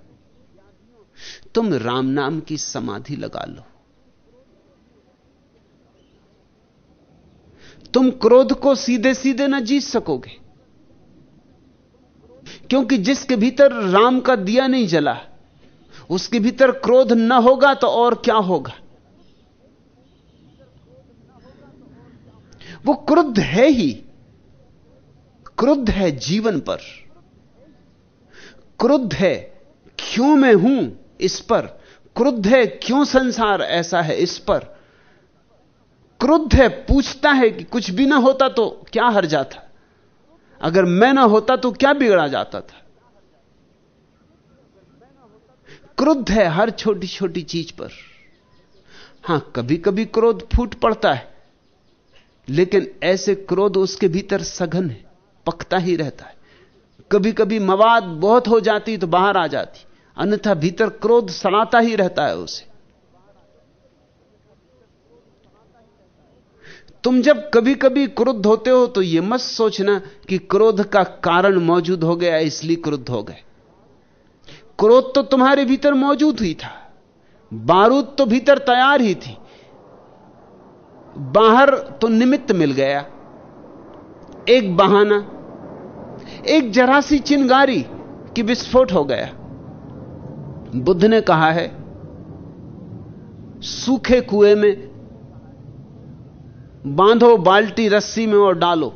तुम राम नाम की समाधि लगा लो। तुम क्रोध को सीधे सीधे ना जीत सकोगे। क्योंकि जिसके भीतर राम का दिया नहीं जला, उसके भीतर क्रोध न होगा तो और क्या होगा? वो क्रुद्ध है ही। क्रुद्ध है जीवन पर। क्रुद्ध है, क्यों मैं हूँ इस पर? क्रुद्ध है, क्यों संसार ऐसा है इस पर? क्रुद्ध है, पूछता है कि कुछ भी ना होता तो क्या हर जाता? अगर मैं ना होता तो क्या बिगड़ा जाता था? क्रुद्ध है हर छोटी छोटी चीज़ पर। हाँ कभी कभी क्रोध फूट पड़ता है, लेकिन ऐसे क्रोध उसके भीतर सघन है, पकता ही रहता है। कभी कभी मवाद बहुत हो जाती तो बाहर आ जाती, अन्यथा भीतर क्रोध सड़ाता ही रहता है उसे। तुम जब कभी कभी क्रुद्ध होते हो तो यह मत सोचना कि क्रोध का कारण मौजूद हो गया, इसलिए क्रुद्ध हो गए। क्रोध तो तुम्हारे भीतर मौजूद ही था। बारूद तो भीतर तैयार ही थी। बाहर तो निमित्त मिल गया। एक बहाना, एक जरासी चिंगारी कि विस्फोट हो गया। बुद्ध ने कहा है, सूखे कुएँ में बांधो बाल्टी रस्सी में और डालो।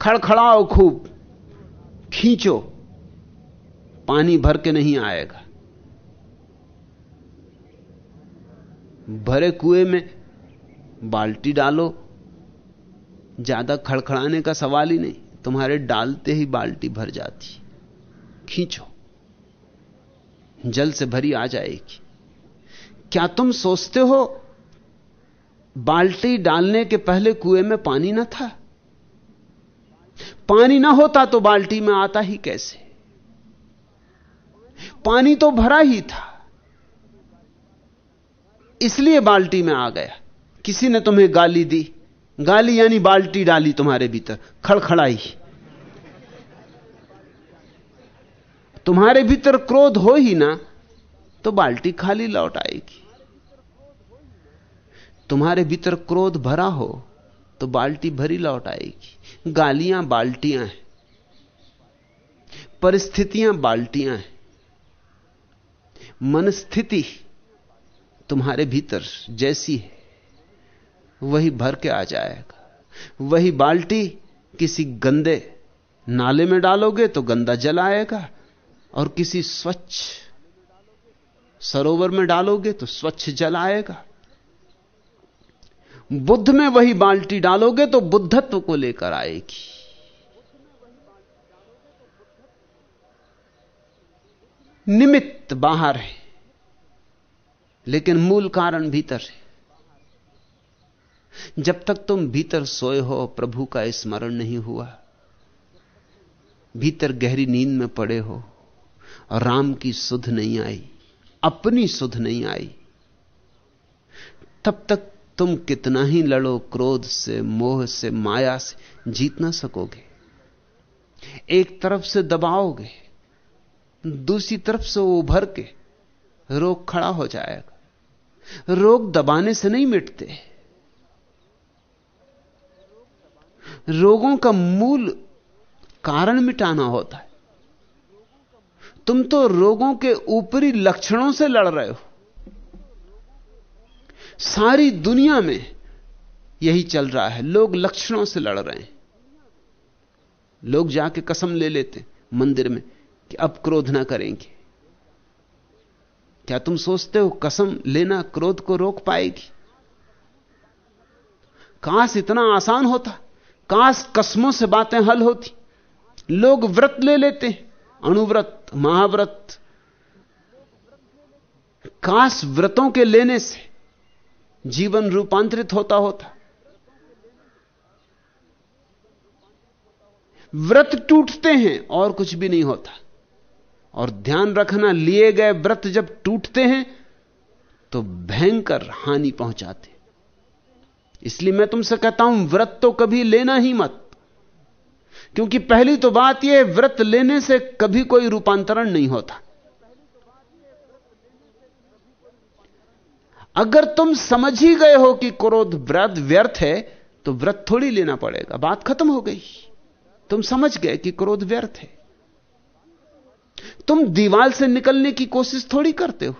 खड़खड़ाओ खूब, खींचो, पानी भर के नहीं आएगा। भरे कुएँ में बाल्टी डालो, ज़्यादा खड़खड़ाने का सवाल ही नहीं, तुम्हारे डालते ही बाल्टी भर जाती। खींचो, जल से भरी आ जाएगी। क्या तुम सोचते हो बाल्टी डालने के पहले कुएँ में पानी ना था। पानी ना होता तो बाल्टी में आता ही कैसे? पानी तो भरा ही था। इसलिए बाल्टी में आ गया। किसी ने तुम्हें गाली दी। गाली यानी बाल्टी डाली तुम्हारे भीतर। खड़खड़ाई। तुम्हारे भीतर क्रोध हो ही ना तो बाल्टी खाली लौट आएगी। तुम्हारे भीतर क्रोध भरा हो तो बाल्टी भरी लौट आएगी। गालियाँ बाल्टियाँ हैं। परिस्थितियाँ बाल्टियाँ हैं। मनस्थिति तुम्हारे भीतर जैसी है। वही भर के आ जाएगा। वही बाल्टी किसी गंदे नाले में डालोगे तो गंदा जल आएगा। और किसी स्वच्छ सरोवर में डालोगे तो स्वच्छ जल आएगा। बुद्ध में वही बाल्टी डालोगे तो बुद्धत्व को लेकर आएगी। निमित्त बाहर है, लेकिन मूल कारण भीतर है। जब तक तुम भीतर सोए हो, प्रभु का स्मरण नहीं हुआ, भीतर गहरी नींद में पड़े हो, और राम की सुध नहीं आई, अपनी सुध नहीं आई, तब तक तुम कितना ही लड़ो क्रोध से, मोह से, माया से, जीत ना सकोगे। एक तरफ़ से दबाओगे, दूसरी तरफ़ से उभर के रोग खड़ा हो जाएगा। रोग दबाने से नहीं मिटते। रोगों का मूल कारण मिटाना होता है। तुम तो रोगों के ऊपरी लक्षणों से लड़ रहे हो। सारी दुनिया में यही चल रहा है। लोग लक्षणों से लड़ रहे हैं। लोग जाके कसम ले लेते मंदिर में कि अब क्रोध ना करेंगे। क्या तुम सोचते हो कसम लेना क्रोध को रोक पाएगी? काश इतना आसान होता, काश कसमों से बातें हल होती। लोग व्रत ले लेते अणुव्रत, महाव्रत। काश व्रतों के लेने से जीवन रूपांतरित होता होता। व्रत टूटते हैं और कुछ भी नहीं होता। और ध्यान रखना, लिए गए व्रत जब टूटते हैं तो भयंकर हानि पहुंचाते। इसलिए मैं तुमसे कहता हूँ, व्रत तो कभी लेना ही मत। क्योंकि पहली तो बात यह, व्रत लेने से कभी कोई रूपांतरण नहीं होता। अगर तुम समझ ही गए हो कि क्रोध व्रत व्यर्थ है तो व्रत थोड़ी लेना पड़ेगा। बात खत्म हो गई। तुम समझ गए कि क्रोध व्यर्थ है। तुम दीवाल से निकलने की कोशिश थोड़ी करते हो।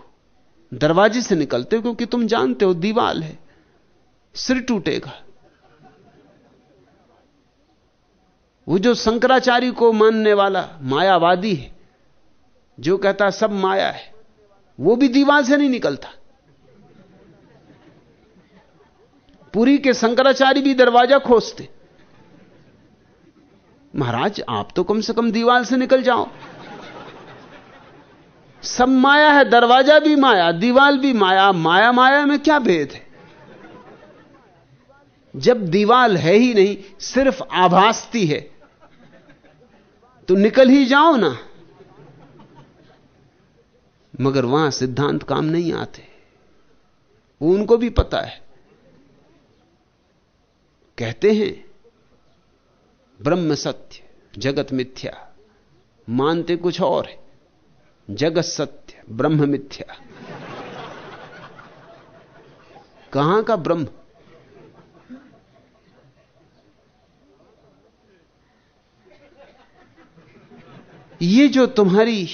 दरवाजे से निकलते हो, क्योंकि तुम जानते हो दीवाल है। सिर टूटेगा। वो जो शंकराचार्य को मानने वाला मायावादी है, जो कहता सब माया है, वो भी दीवाल से नहीं निकलता। पुरी के शंकराचार्य भी दरवाज़ा खोजते। महाराज, आप तो कम से कम दीवार से निकल जाओ। सब माया है, दरवाज़ा भी माया, दीवाल भी माया माया माया में क्या भेद है? जब दीवाल है ही नहीं, सिर्फ़ आभासती है तो निकल ही जाओ ना। मगर वहाँ सिद्धांत काम नहीं आते। उनको भी पता है। कहते हैं, ब्रह्म सत्य, जगत मिथ्या। मानते कुछ और है, जगत सत्य, ब्रह्म मिथ्या। कहाँ का ब्रह्म? ये जो तुम्हारी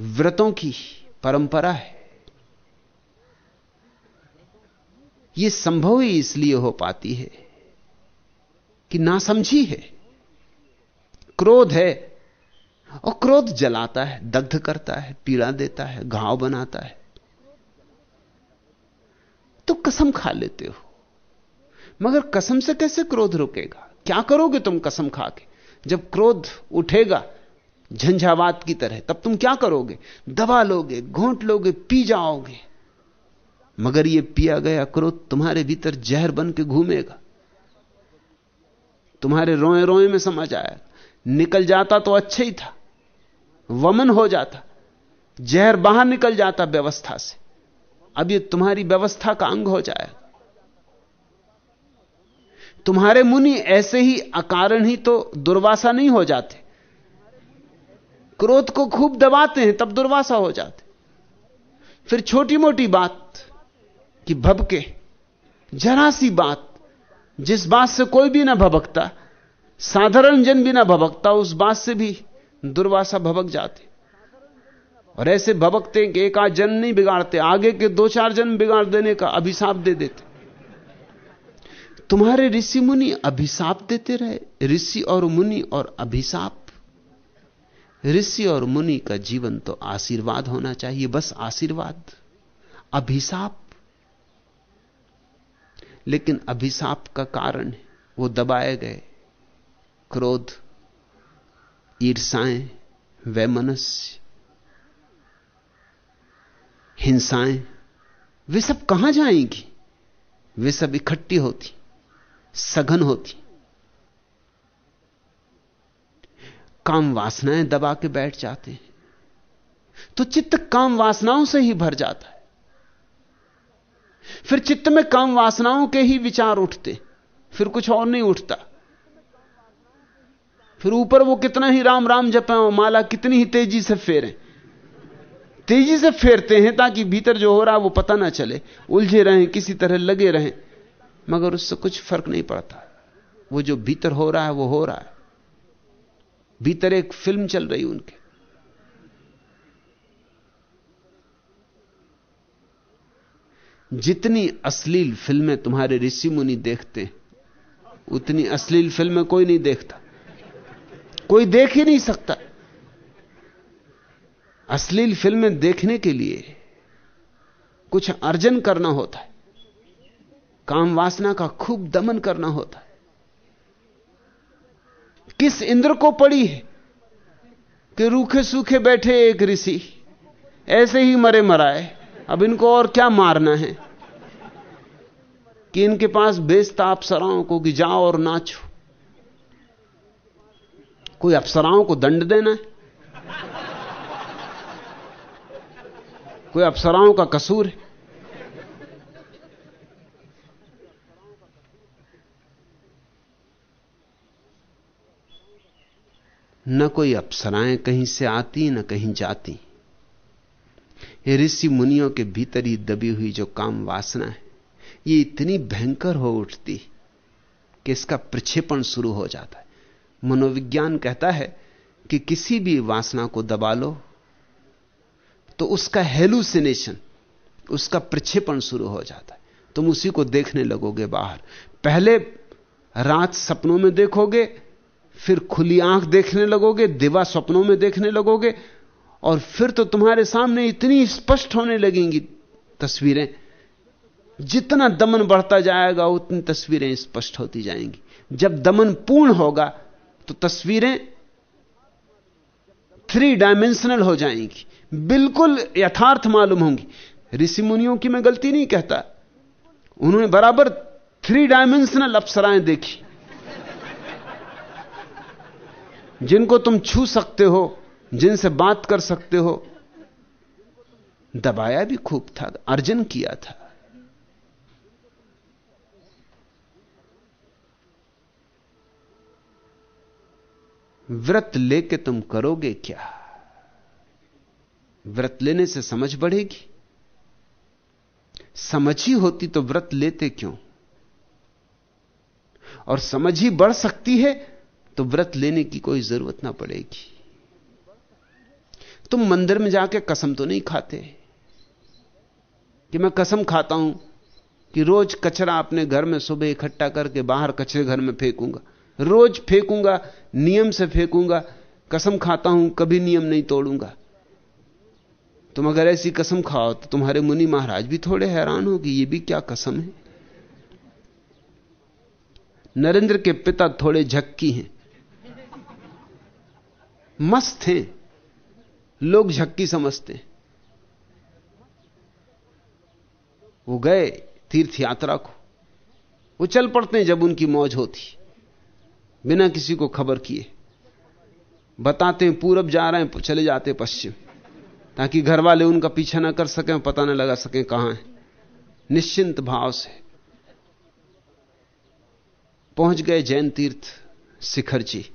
व्रतों की परंपरा है ये संभव ही इसलिए हो पाती है कि ना समझी है। क्रोध है और क्रोध जलाता है, दग्ध करता है, पीड़ा देता है, घाव बनाता है। तो कसम खा लेते हो। मगर कसम से कैसे क्रोध रुकेगा? क्या करोगे तुम कसम खा के? जब क्रोध उठेगा, झंझावात की तरह, तब तुम क्या करोगे? दबा लोगे, घोंट लोगे, पी जाओगे। मगर यह पिया गया क्रोध तुम्हारे भीतर जहर बन के घूमेगा। तुम्हारे रोए रोए में समझ आया निकल जाता तो अच्छा ही था। वमन हो जाता। जहर बाहर निकल जाता व्यवस्था से। अब ये तुम्हारी व्यवस्था का अंग हो जाए। तुम्हारे मुनि ऐसे ही अकारण ही तो दुर्वासा नहीं हो जाते। क्रोध को खूब दबाते हैं, तब दुर्वासा हो जाते। फिर छोटी मोटी बात। कि भबके। जरा सी बात, जिस बात से कोई भी ना भबकता, साधारण जन भी ना भबकता, उस बात से भी दुर्वासा भबक जाते। और ऐसे भबकते कि एक आध जन नहीं बिगाड़ते, आगे के दो चार जन बिगाड़ देने का अभिशाप दे देते। तुम्हारे ऋषि मुनि अभिशाप देते रहे, ऋषि और मुनि और अभिशाप। ऋषि और मुनि का जीवन तो आशीर्वाद होना चाहिए, बस आशीर्वाद, अभिशाप। लेकिन अभिशाप का कारण है। वो दबाए गए। क्रोध ईर्षाएँ वैमनस्य, हिंसाएँ, वे सब कहाँ जाएँगी? वे सब इकट्ठी होती, सघन होती। काम वासनाएँ दबा के बैठ जाते हैं। तो चित्त काम वासनाओं से ही भर जाता है। फिर चित्त में काम वासनाओं के ही विचार उठते, फिर कुछ और नहीं उठता। फिर ऊपर वो कितना ही राम राम जपें और माला कितनी ही तेज़ी से फेरें। तेज़ी से फेरते हैं ताकि भीतर जो हो रहा है वो पता ना चले। उलझे रहें, किसी तरह लगे रहें, मगर उससे कुछ फ़र्क नहीं पड़ता। वो जो भीतर हो रहा है, वो हो रहा है। भीतर एक फ़िल्म चल रही उनके। जितनी अश्लील फ़िल्में तुम्हारे ऋषि मुनि देखते, उतनी अश्लील फ़िल्में कोई नहीं देखता। कोई देख ही नहीं सकता। अश्लील फ़िल्में देखने के लिए कुछ अर्जन करना होता है। काम वासना का खूब दमन करना होता है। किस इंद्र को पड़ी है कि रूखे सूखे बैठे एक ऋषि, ऐसे ही मरे मराए। अब इनको और क्या मारना है? कि इनके पास बेचता अप्सराओं को कि जाओ और नाचो। कोई अप्सराओं को दंड देना है? कोई अप्सराओं का कसूर है? न कोई अप्सराएँ कहीं से आती, न कहीं जाती। ये ऋषि मुनियों के भीतर ही दबी हुई जो काम वासना है, ये इतनी भयंकर हो उठती कि इसका प्रक्षेपण शुरू हो जाता है। मनोविज्ञान कहता है कि किसी भी वासना को दबा लो तो उसका हेलुसिनेशन उसका प्रक्षेपण शुरू हो जाता है। तुम उसी को देखने लगोगे बाहर। पहले रात सपनों में देखोगे, फिर खुली आँख देखने लगोगे, दिवा सपनों में देखने लगोगे और फिर तो तुम्हारे सामने इतनी स्पष्ट होने लगेंगी तस्वीरें। जितना दमन बढ़ता जाएगा, उतनी तस्वीरें स्पष्ट होती जाएँगी। जब दमन पूर्ण होगा तो तस्वीरें थ्री डायमेंशनल हो जाएँगी। बिल्कुल यथार्थ मालूम होंगी। ऋषि मुनियों की मैं गलती नहीं कहता। उन्होंने बराबर थ्री डायमेंशनल अप्सराएँ देखी। जिनको तुम छू सकते हो जिनसे बात कर सकते हो। दबाया भी खूब था, अर्जन किया था। व्रत लेके तुम करोगे क्या? व्रत लेने से समझ बढ़ेगी? समझ ही होती तो व्रत लेते क्यों? और समझ ही बढ़ सकती है तो व्रत लेने की कोई ज़रूरत ना पड़ेगी। तुम मंदिर में जाके कसम तो नहीं खाते? कि मैं कसम खाता हूँ कि रोज कचरा अपने घर में सुबह इकट्ठा करके बाहर कचरे घर में फेंकूँगा। रोज फेंकूँगा, नियम से फेंकूँगा, कसम खाता हूँ, कभी नियम नहीं तोड़ूँगा। तुम अगर ऐसी कसम खाओ तो तुम्हारे मुनि महाराज भी थोड़े हैरान हो कि ये भी क्या कसम है? नरेंद्र के पिता थोड़े झक्की हैं, मस्त हैं। लोग झक्की समझते हैं। वो गए तीर्थ यात्रा को। वो चल पड़ते हैं जब उनकी मौज होती। बिना किसी को खबर किए। बताते हैं, पूरब जा रहे हैं चले जाते पश्चिम। ताकि घर वाले उनका पीछा ना कर सकें, पता ना लगा सकें कहाँ है। निश्चिंत भाव से। पहुँच गए जैन तीर्थ शिखर जी।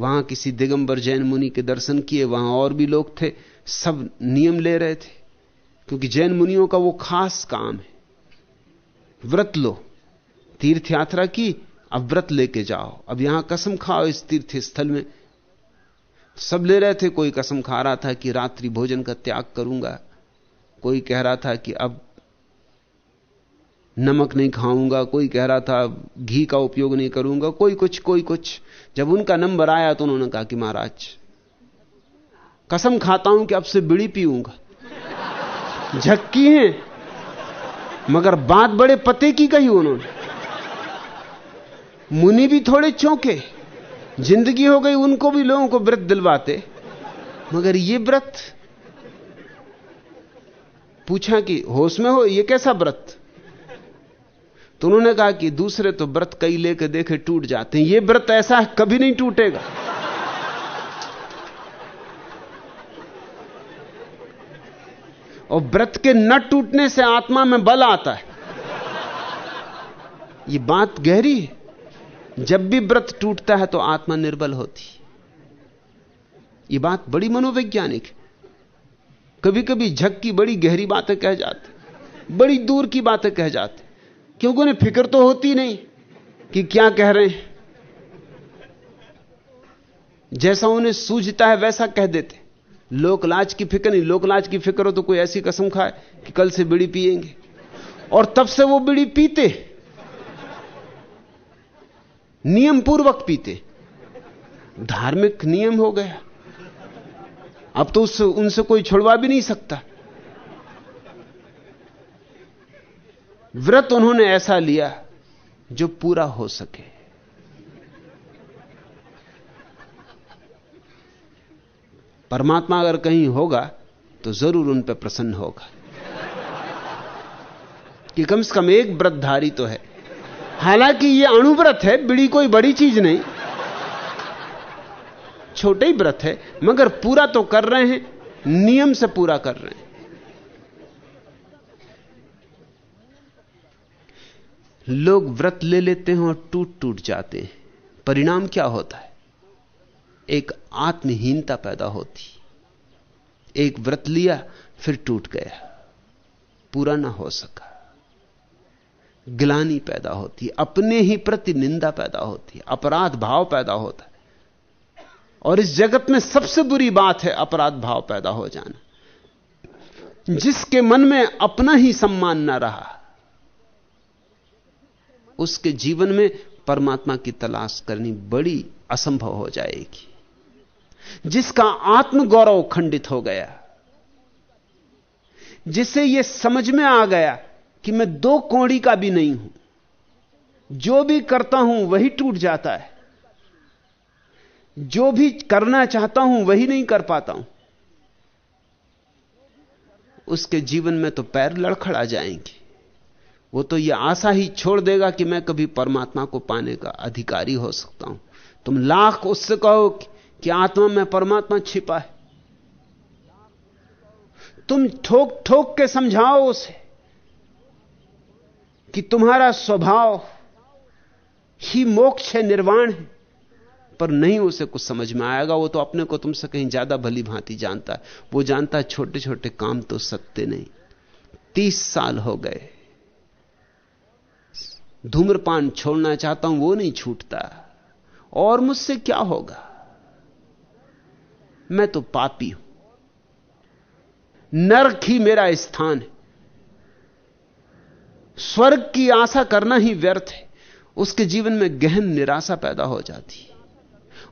वहाँ किसी दिगंबर जैन मुनि के दर्शन किए, वहाँ और भी लोग थे, सब नियम ले रहे थे। क्योंकि जैन मुनियों का वो खास काम है। व्रत लो तीर्थ यात्रा की, अब व्रत लेके जाओ। अब यहाँ कसम खाओ इस तीर्थ स्थल में। सब ले रहे थे, कोई कसम खा रहा था कि रात्रि भोजन का त्याग करूँगा। कोई कह रहा था कि अब नमक नहीं खाऊँगा, कोई कह रहा था, घी का उपयोग नहीं करूँगा, कोई कुछ कोई कुछ। जब उनका नंबर आया तो उन्होंने कहा कि महाराज, कसम खाता हूँ कि अब से बिड़ी पीऊँगा। झक्की है, मगर बात बड़े पते की कही उन्होंने। मुनि भी थोड़े चौंके, ज़िंदगी हो गई, उनको भी लोगों को व्रत दिलवाते। मगर ये व्रत, पूछा कि होश में हो, ये कैसा व्रत? तो उन्होंने कहा कि दूसरे तो व्रत कई लेके देखे टूट जाते हैं। ये व्रत ऐसा है, कभी नहीं टूटेगा। और व्रत के न टूटने से आत्मा में बल आता है। ये बात गहरी है। जब भी व्रत टूटता है तो आत्मा निर्बल होती ये बात बड़ी मनोवैज्ञानिक है। कभी कभी झक की बड़ी गहरी बातें कह जाते बड़ी दूर की बातें कह जाते क्योंकि उन्हें फ़िक्र तो होती नहीं कि क्या कह रहे हैं। जैसा उन्हें सूझता है, वैसा कह देते। लोकलाज की फ़िक्र नहीं। लोकलाज की फ़िक्र हो तो कोई ऐसी कसम खाए कि कल से बीड़ी पिएँगे और तब से वो बीड़ी पीते। नियम पूर्वक पीते। धार्मिक नियम हो गया। अब तो उससे उनसे कोई छुड़वा भी नहीं सकता। व्रत उन्होंने ऐसा लिया जो पूरा हो सके। परमात्मा अगर कहीं होगा तो ज़रूर उन पर प्रसन्न होगा। कि कम से कम एक व्रतधारी तो है। हालाँकि यह अणुव्रत है, बिड़ी कोई बड़ी चीज़ नहीं। छोटे ही व्रत है, मगर पूरा तो कर रहे हैं, नियम से पूरा कर रहे हैं। लोग व्रत ले लेते हैं और टूट टूट जाते हैं। परिणाम क्या होता है? एक आत्महीनता पैदा होती। एक व्रत लिया, फिर टूट गया। पूरा ना हो सका। ग्लानी पैदा होती, अपने ही प्रति निंदा पैदा होती, अपराध भाव पैदा होता। है और इस जगत में सबसे बुरी बात है अपराध भाव पैदा हो जाना। जिसके मन में अपना ही सम्मान ना रहा उसके जीवन में परमात्मा की तलाश करनी बड़ी असंभव हो जाएगी। जिसका आत्मगौरव खंडित हो गया, जिसे यह समझ में आ गया कि मैं दो कौड़ी का भी नहीं हूँ, जो भी करता हूँ वही टूट जाता है, जो भी करना चाहता हूँ वही नहीं कर पाता हूँ। उसके जीवन में तो पैर लड़खड़ा जाएँगे। वो तो यह आशा ही छोड़ देगा कि मैं कभी परमात्मा को पाने का अधिकारी हो सकता हूँ। तुम लाख उससे कहो कि आत्मा में परमात्मा छिपा है। तुम ठोक ठोक के समझाओ उसे कि तुम्हारा स्वभाव ही मोक्ष है, निर्वाण है। पर नहीं उसे कुछ समझ में आएगा, वो तो अपने को तुमसे कहीं ज़्यादा भली भांति जानता है। वो जानता है छोटे छोटे काम तो सत्य नहीं। तीस साल हो गए। धूम्रपान छोड़ना चाहता हूँ, वो नहीं छूटता। और मुझसे क्या होगा? मैं तो पापी हूँ। नरक ही मेरा स्थान है। स्वर्ग की आशा करना ही व्यर्थ है। उसके जीवन में गहन निराशा पैदा हो जाती है।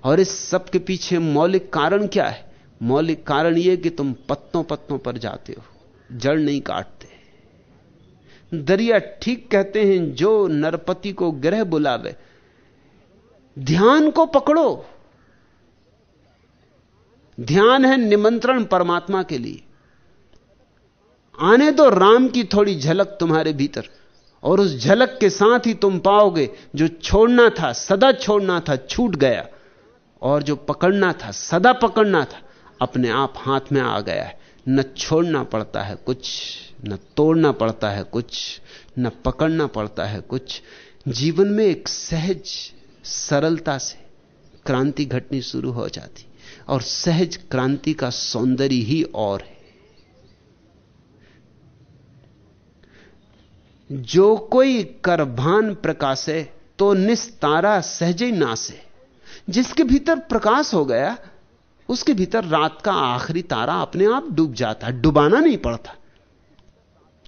और इस सब के पीछे मौलिक कारण क्या है? मौलिक कारण यह कि तुम पत्तों पत्तों पर जाते हो। जड़ नहीं काटते। दरिया ठीक कहते हैं, जो नरपति को ग्रह बुलावे। ध्यान को पकड़ो। ध्यान है निमंत्रण परमात्मा के लिए। आने दो राम की थोड़ी झलक तुम्हारे भीतर, और उस झलक के साथ ही तुम पाओगे, जो छोड़ना था, सदा छोड़ना था, छूट गया, और जो पकड़ना था, सदा पकड़ना था, अपने आप हाथ में आ गया है। न छोड़ना पड़ता है कुछ, न तोड़ना पड़ता है कुछ, न पकड़ना पड़ता है कुछ। जीवन में एक सहज सरलता से क्रांति घटनी शुरू हो जाती और सहज क्रांति का सौंदर्य ही और है। जो कोई करभान प्रकाशे तो निस्तारा सहज ही नासे जिसके भीतर प्रकाश हो गया उसके भीतर रात का आखिरी तारा अपने आप डूब जाता है डुबाना नहीं पड़ता।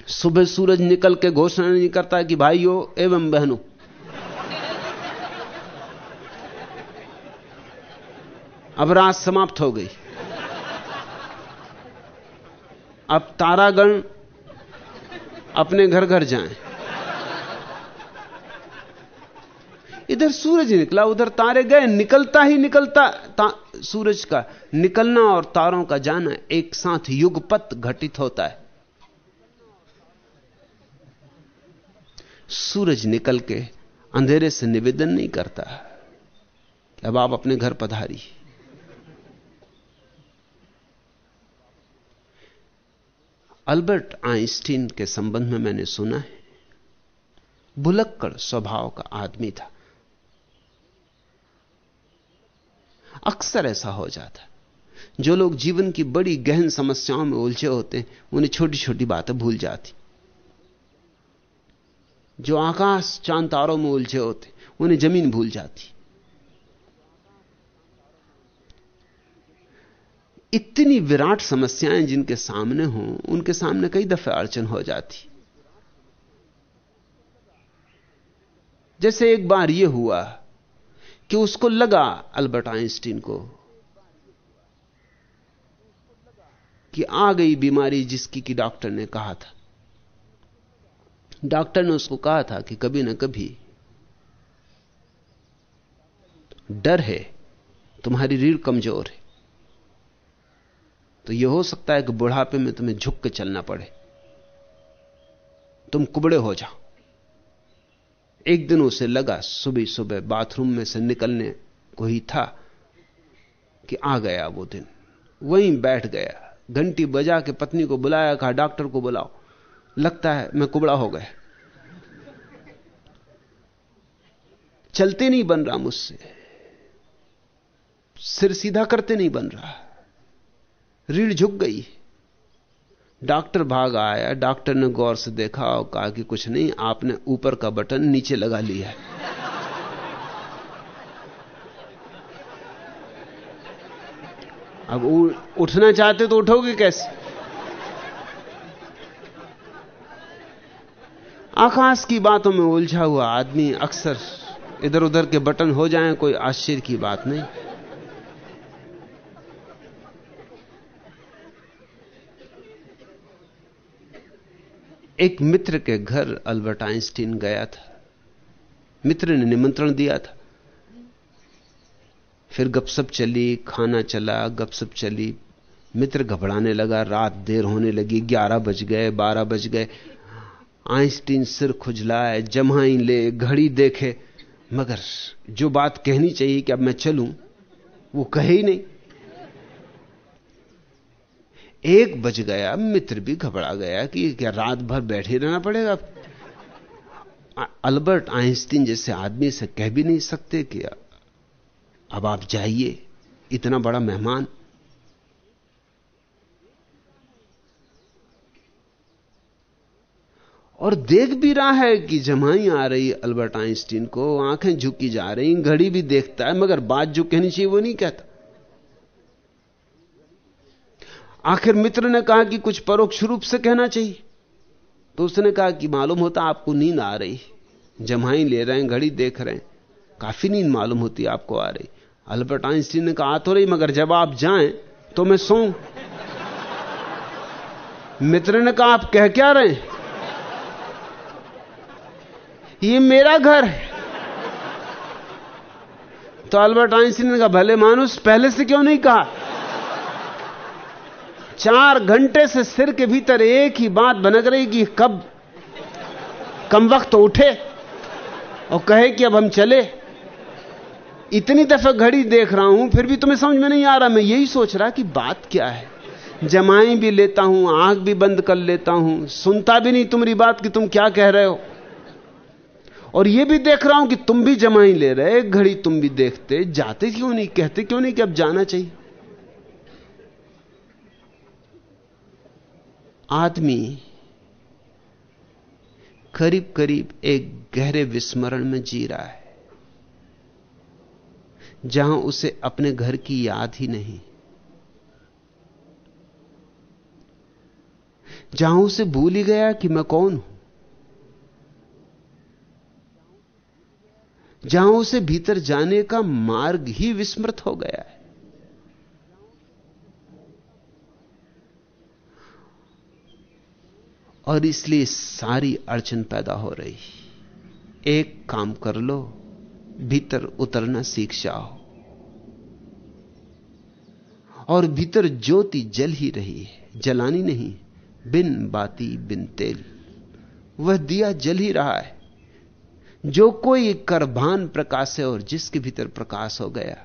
सुबह सूरज निकल के घोषणा नहीं करता कि भाइयों एवं बहनों। अब रात समाप्त हो गई। अब तारागण अपने घर घर जाएँ। इधर सूरज निकला, उधर तारे गए, निकलता ही निकलता। सूरज का निकलना और तारों का जाना एक साथ युगपत घटित होता है। सूरज निकल के अंधेरे से निवेदन नहीं करता। अब आप अपने घर पधारी। अल्बर्ट आइंस्टीन के संबंध में मैंने सुना है भुलक्कड़ स्वभाव का आदमी था। अक्सर ऐसा हो जाता जो लोग जीवन की बड़ी गहन समस्याओं में उलझे होते हैं, उन्हें छोटी छोटी बातें भूल जाती। जो आकाश चाँद तारों में उलझे होते उन्हें ज़मीन भूल जाती। इतनी विराट समस्याएँ जिनके सामने हों, उनके सामने कई दफे अड़चन हो जाती। जैसे एक बार यह हुआ कि उसको लगा अल्बर्ट आइंस्टीन को कि आ गई बीमारी जिसकी कि डॉक्टर ने कहा था। डॉक्टर ने उसको कहा था कि कभी ना कभी डर है, तुम्हारी रीढ़ कमज़ोर है। तो यह हो सकता है कि बुढ़ापे में तुम्हें झुक के चलना पड़े। तुम कुबड़े हो जाओ। एक दिन उसे लगा सुबह सुबह बाथरूम में से निकलने को ही था कि आ गया वो दिन। वहीं बैठ गया। घंटी बजा के पत्नी को बुलाया, कहा, डॉक्टर को बुलाओ। लगता है मैं कुबड़ा हो गया। चलते नहीं बन रहा मुझसे। सिर सीधा करते नहीं बन रहा। रीढ़ झुक गई। डॉक्टर भाग आया, डॉक्टर ने गौर से देखा और कहा कि कुछ नहीं, आपने ऊपर का बटन नीचे लगा लिया है। अब उठना चाहते तो उठोगे कैसे? आकाश की बातों में उलझा हुआ आदमी अक्सर इधर उधर के बटन हो जाएँ, कोई आश्चर्य की बात नहीं। एक मित्र के घर अल्बर्ट आइंस्टीन गया था। मित्र ने निमंत्रण दिया था। फिर गपसप चली, खाना चला गपसप चली। मित्र घबराने लगा, रात देर होने लगी, ग्यारह बज गए, बारह बज गए। आइंस्टीन सिर खुजलाए जमाई ले, घड़ी देखे। मगर जो बात कहनी चाहिए कि अब मैं चलूँ, वो कहे ही नहीं। एक बज गया, मित्र भी घबरा गया कि क्या रात भर बैठे रहना पड़ेगा? अल्बर्ट आइंस्टीन जैसे आदमी से कह भी नहीं सकते कि अब आप जाइए, इतना बड़ा मेहमान। और देख भी रहा है कि जमाई आ रही अल्बर्ट आइंस्टीन को, आँखें झुकी जा रही, घड़ी भी देखता है, मगर बात जो कहनी चाहिए वो नहीं कहता। आखिर मित्र ने कहा कि कुछ परोक्ष रूप से कहना चाहिए। तो उसने कहा कि मालूम होता आपको नींद आ रही। जमाई ले रहे हैं, घड़ी देख रहे हैं। काफ़ी नींद मालूम होती आपको आ रही। अल्बर्ट आइंस्टीन ने कहा तो रही, मगर जब आप जाएँ तो मैं सो मित्र ने कहा, आप कह क्या रहे ये मेरा घर है। तो अल्बर्ट आइंस्टीन ने कहा, भले मानुष पहले से क्यों नहीं कहा? चार घंटे से सिर के भीतर एक ही बात बनक रही कि कब कम वक्त उठे और कहे कि अब हम चले। इतनी दफ़ा घड़ी देख रहा हूँ, फिर भी तुम्हें समझ में नहीं आ रहा। मैं यही सोच रहा कि बात क्या है? जमाई भी लेता हूँ, आँख भी बंद कर लेता हूँ। सुनता भी नहीं तुम्हारी बात कि तुम क्या कह रहे हो। और यह भी देख रहा हूँ कि तुम भी जमाई ले रहे घड़ी तुम भी देखते, जाते क्यों नहीं? कहते क्यों नहीं कि अब जाना चाहिए? आदमी करीब करीब एक गहरे विस्मरण में जी रहा है, जहाँ उसे अपने घर की याद ही नहीं, जहाँ उसे भूल ही गया कि मैं कौन हूँ, जहाँ उसे भीतर जाने का मार्ग ही विस्मृत हो गया है। और इसलिए सारी अड़चन पैदा हो रही। एक काम कर लो, भीतर उतरना सीख जाओ। और भीतर ज्योति जल ही रही है, जलानी नहीं, बिन बाती, बिन तेल। वह दिया जल ही रहा है। जो कोई करभान प्रकाश है और जिसके भीतर प्रकाश हो गया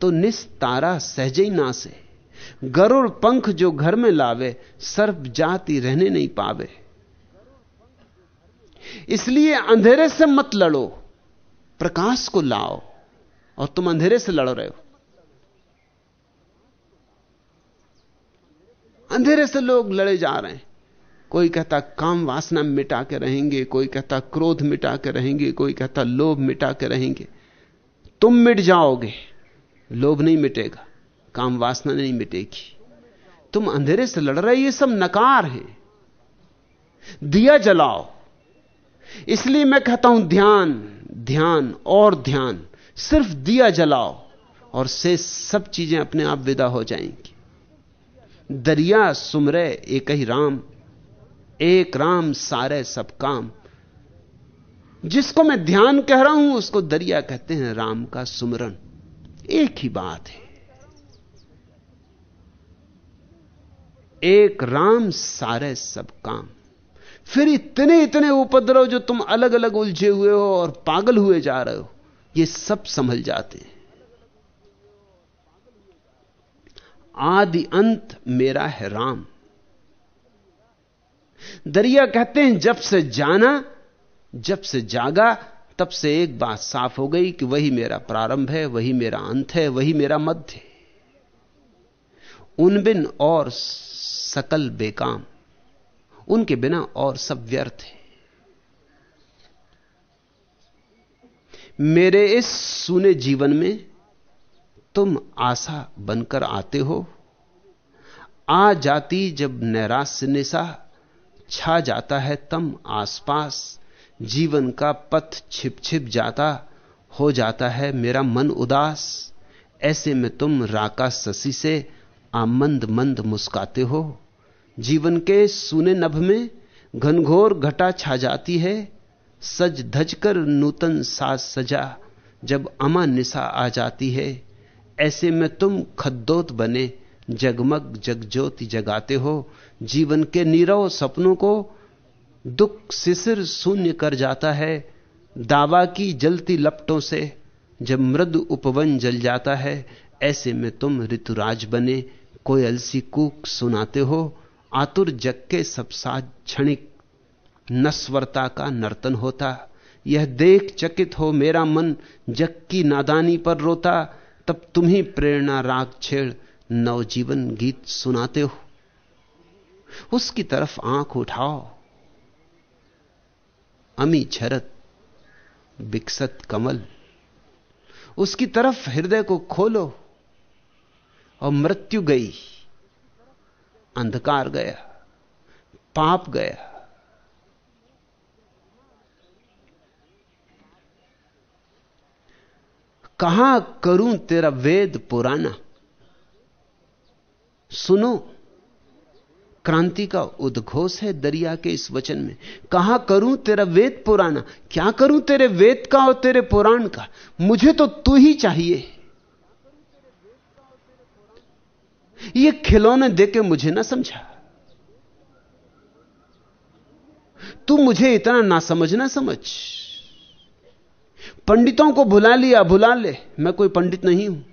तो निस्तारा सहज ही। ना से गरुड़ पंख जो घर में लावे, सर्प जाति रहने नहीं पावे। इसलिए अंधेरे से मत लड़ो, प्रकाश को लाओ, और तुम अंधेरे से लड़ रहे हो। अंधेरे से लोग लड़े जा रहे हैं। कोई कहता, काम वासना मिटा के रहेंगे, कोई कहता, क्रोध मिटा के रहेंगे, कोई कहता, लोभ मिटा के रहेंगे। तुम मिट जाओगे, लोभ नहीं मिटेगा। काम वासना नहीं मिटेगी। तुम अंधेरे से लड़ रहे, ये सब नकार है। दिया जलाओ। इसलिए मैं कहता हूँ, ध्यान ध्यान और ध्यान, सिर्फ़ दिया जलाओ और से सब चीज़ें अपने आप विदा हो जाएँगी। दरिया सुमरे, एक ही राम, एक राम सारे सब काम। जिसको मैं ध्यान कह रहा हूँ, उसको दरिया कहते हैं राम का सुमरण। एक ही बात है। एक राम सारे सब काम। फिर इतने इतने उपद्रव जो तुम अलग अलग उलझे हुए हो और पागल हुए जा रहे हो, ये सब संभल जाते हैं। आदि अंत मेरा है राम। दरिया कहते हैं, जब से जाना, जब से जागा, तब से एक बात साफ़ हो गई कि वही मेरा प्रारंभ है, वही मेरा अंत है, वही मेरा मध्य उन बिन और सकल बेकाम। उनके बिना और सब व्यर्थ है। मेरे इस सुने जीवन में तुम आशा बनकर आते हो। आ जाती जब नैराश्य निशा छा जाता है तम आसपास। जीवन का पथ छिप छिप जाता हो जाता है मेरा मन उदास। ऐसे में तुम राका शशि से आमंद मंद मुस्काते हो। जीवन के सूने नभ में घनघोर घटा छा जाती है, सज धज कर नूतन साज सजा जब अमा निशा आ जाती है। ऐसे में तुम खद्दोत बने, जगमग जगज्योति जगाते हो। जीवन के नीरव सपनों को दुख सिसिर शून्य कर जाता है। दावा की जलती लपटों से जब मृद उपवन जल जाता है, ऐसे में तुम ऋतुराज बने कोयल सी कूक सुनाते हो। आतुर जग के सब साज क्षणिक नस्वरता का नर्तन होता। यह देख चकित हो मेरा मन, जग की नादानी पर रोता। तब तुम ही प्रेरणा राग छेड़ नवजीवन गीत सुनाते हो। उसकी तरफ़ आँख उठाओ। अमी छरत बिकसत कमल। उसकी तरफ़ हृदय को खोलो। और मृत्यु गई। अंधकार गया, पाप गया। कहा करूँ तेरा वेद पुराना? सुनो, क्रांति का उद्घोष है दरिया के इस वचन में। कहा करूँ तेरा वेद पुराना? क्या करूँ तेरे वेद का और तेरे पुराण का? मुझे तो तू ही चाहिए। ये खिलौने देके मुझे ना समझा। तू मुझे इतना ना समझ ना समझ। पंडितों को भुला लिया भुला ले। मैं कोई पंडित नहीं हूँ।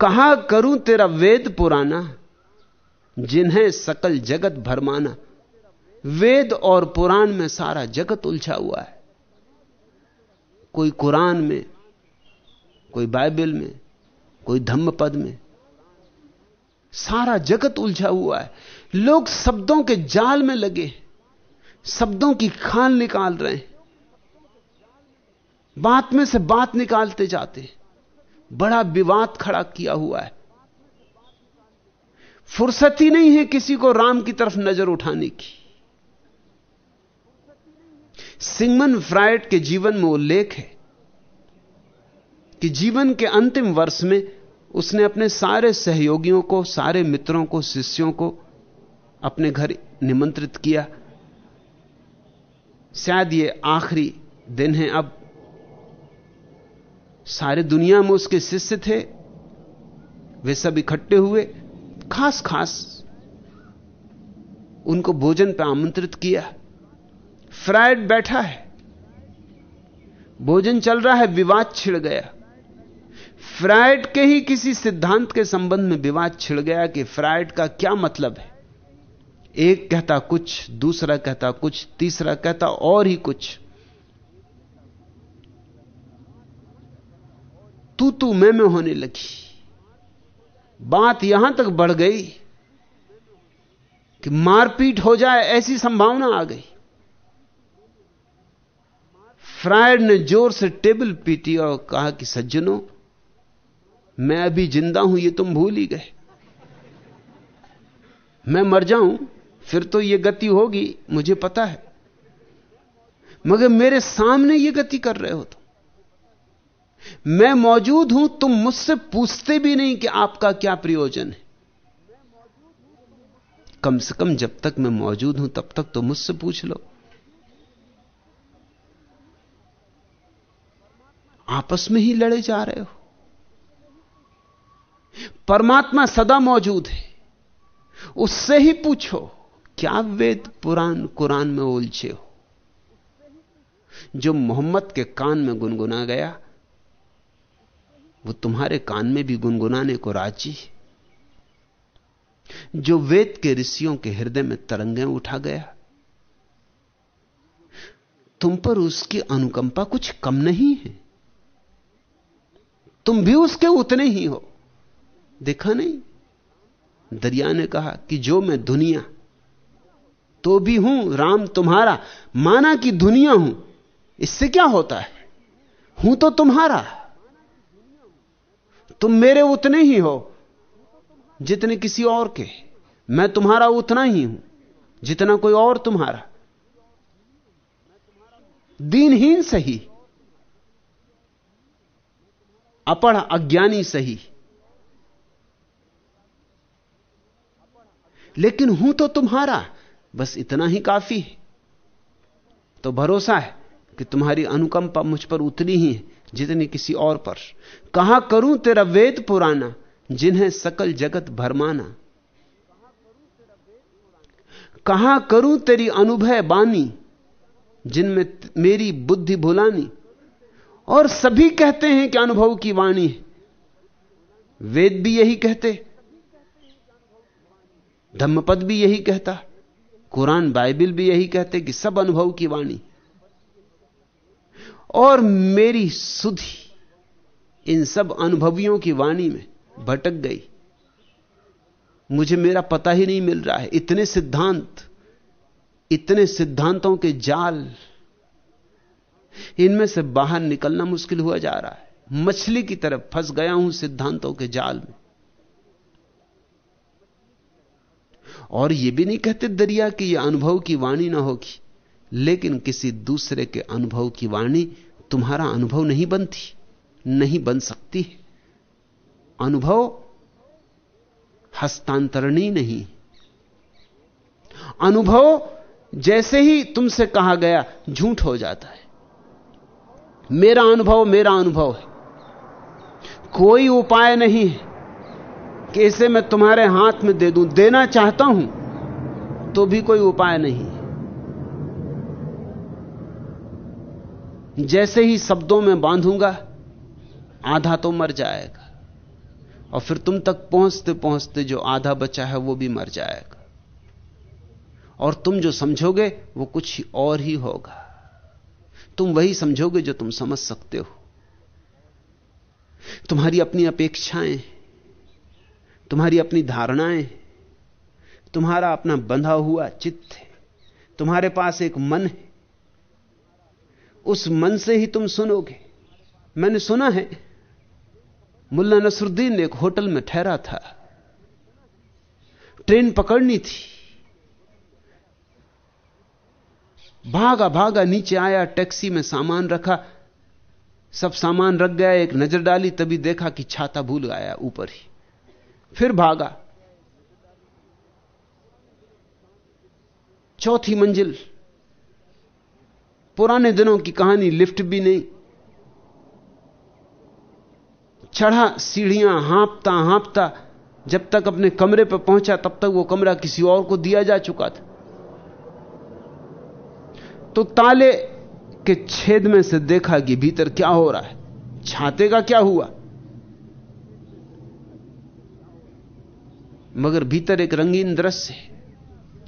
कहा करूँ तेरा वेद पुराना, जिन्हें सकल जगत भरमाना। वेद और पुराण में सारा जगत उलझा हुआ है। कोई कुरान में, कोई बाइबल में कोई धम्म पद में। सारा जगत उलझा हुआ है। लोग शब्दों के जाल में लगे शब्दों की खान निकाल रहे हैं। बात में से बात निकालते जाते बड़ा विवाद खड़ा किया हुआ है। फुर्सत ही नहीं है किसी को राम की तरफ़ नज़र उठाने की। सिंगमन फ्राइड के जीवन में उल्लेख है। कि जीवन के अंतिम वर्ष में उसने अपने सारे सहयोगियों को, सारे मित्रों को, शिष्यों को अपने घर निमंत्रित किया। शायद ये आखिरी दिन है, अब सारे दुनिया में उसके शिष्य थे, वे सब इकट्ठे हुए खास खास उनको भोजन पर आमंत्रित किया। फ्राइड बैठा है, भोजन चल रहा है, विवाद छिड़ गया। फ्राइड के ही किसी सिद्धांत के संबंध में विवाद छिड़ गया कि फ्राइड का क्या मतलब है? एक कहता कुछ, दूसरा कहता कुछ, तीसरा कहता और ही कुछ। तू तू मैं में होने लगी। बात यहाँ तक बढ़ गई कि मारपीट हो जाए ऐसी संभावना आ गई। फ्रायड ने ज़ोर से टेबल पीटी और कहा कि सज्जनों मैं अभी ज़िंदा हूँ, ये तुम भूल ही गए। मैं मर जाऊँ, फिर तो ये गति होगी, मुझे पता है। मगर मेरे सामने ये गति कर रहे हो तुम। मैं मौजूद हूँ, तुम मुझसे पूछते भी नहीं कि आपका क्या प्रयोजन है। कम से कम जब तक मैं मौजूद हूँ, तब तक तो मुझसे पूछ लो। आपस में ही लड़े जा रहे हो। परमात्मा सदा मौजूद है। उससे ही पूछो, क्या वेद पुराण कुरान में उलझे हो? जो मोहम्मद के कान में गुनगुना गया, वो तुम्हारे कान में भी गुनगुनाने को राज़ी जो वेद के ऋषियों के हृदय में तरंगें उठा गया, तुम पर उसकी अनुकंपा कुछ कम नहीं है। तुम भी उसके उतने ही हो। देखा नहीं? दरिया ने कहा कि जो मैं दुनिया तो भी हूँ, राम तुम्हारा। माना कि दुनिया हूँ, इससे क्या होता है? हूँ तो तुम्हारा। तुम मेरे उतने ही हो, जितने किसी और के। मैं तुम्हारा उतना ही हूँ, जितना कोई और तुम्हारा। दीनहीन सही, अपढ़ अज्ञानी सही। लेकिन हूँ तो तुम्हारा, बस इतना ही काफ़ी है। तो भरोसा है कि तुम्हारी अनुकंपा मुझ पर उतनी ही है जितनी किसी और पर। कहाँ करूँ तेरा वेद पुराना, जिन्हें सकल जगत भरमाना? कहाँ करूँ तेरी अनुभव बानी, जिनमें मेरी बुद्धि भुलानी? और सभी कहते हैं कि अनुभव की वाणी है। वेद भी यही कहते धम्मपद भी यही कहता, कुरान बाइबल भी यही कहते कि सब अनुभव की वाणी। और मेरी सुधि इन सब अनुभवियों की वाणी में भटक गई। मुझे मेरा पता ही नहीं मिल रहा है। इतने सिद्धांत, इतने सिद्धांतों के जाल, इनमें से बाहर निकलना मुश्किल हुआ जा रहा है। मछली की तरफ़ फंस गया हूँ सिद्धांतों के जाल में। और यह भी नहीं कहते दरिया कि यह अनुभव की वाणी ना होगी। लेकिन किसी दूसरे के अनुभव की वाणी तुम्हारा अनुभव नहीं बनती, नहीं बन सकती अनुभव हस्तांतरणी नहीं अनुभव जैसे ही तुमसे कहा गया, झूठ हो जाता है। मेरा अनुभव मेरा अनुभव है। कोई उपाय नहीं है। कि इसे मैं तुम्हारे हाथ में दे दूँ, देना चाहता हूँ तो भी कोई उपाय नहीं। जैसे ही शब्दों में बांधूँगा, आधा तो मर जाएगा, और फिर तुम तक पहुँचते पहुँचते जो आधा बचा है वो भी मर जाएगा। और तुम जो समझोगे, वो कुछ और ही होगा। तुम वही समझोगे जो तुम समझ सकते हो। तुम्हारी अपनी अपेक्षाएँ तुम्हारी अपनी धारणाएँ तुम्हारा अपना बंधा हुआ चित्त है। तुम्हारे पास एक मन है। उस मन से ही तुम सुनोगे। मैंने सुना है, मुल्ला नसरुद्दीन एक होटल में ठहरा था। ट्रेन पकड़नी थी। भागा भागा नीचे आया, टैक्सी में सामान रखा। सब सामान रख गया, एक नज़र डाली, तभी देखा कि छाता भूल गया ऊपर ही। फिर भागा। चौथी मंजिल। पुराने दिनों की कहानी लिफ्ट भी नहीं। चढ़ा, सीढ़ियाँ हाँपता हाँपता, जब तक अपने कमरे पर पहुँचा, तब तक वो कमरा किसी और को दिया जा चुका था। तो ताले के छेद में से देखा कि भीतर क्या हो रहा है। छाते का क्या हुआ? मगर भीतर एक रंगीन दृश्य है।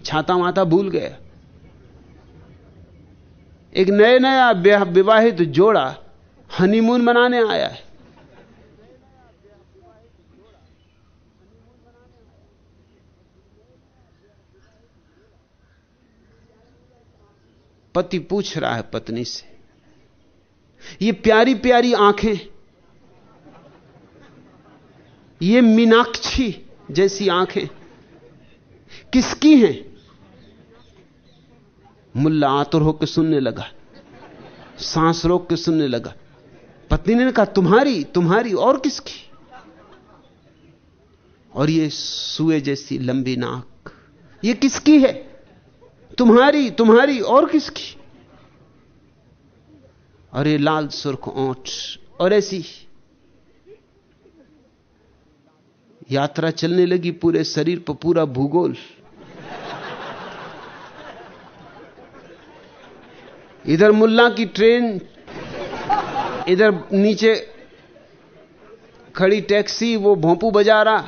छाता माता भूल गया। एक नए नया विवाहित जोड़ा हनीमून मनाने आया है। पति पूछ रहा है पत्नी से, ये प्यारी प्यारी आँखें, ये मीनाक्षी जैसी आँखें। किसकी हैं? मुल्ला आतुर होकर सुनने लगा। सांस रोक के सुनने लगा। पत्नी ने कहा, तुम्हारी तुम्हारी और किसकी? और ये सुए जैसी लंबी नाक, ये किसकी है? तुम्हारी तुम्हारी और किसकी? और ये लाल सुर्ख ओठ, और ऐसी यात्रा चलने लगी पूरे शरीर पर पूरा भूगोल। इधर मुल्ला की ट्रेन, इधर नीचे खड़ी टैक्सी, वो भोंपू बजा रहा।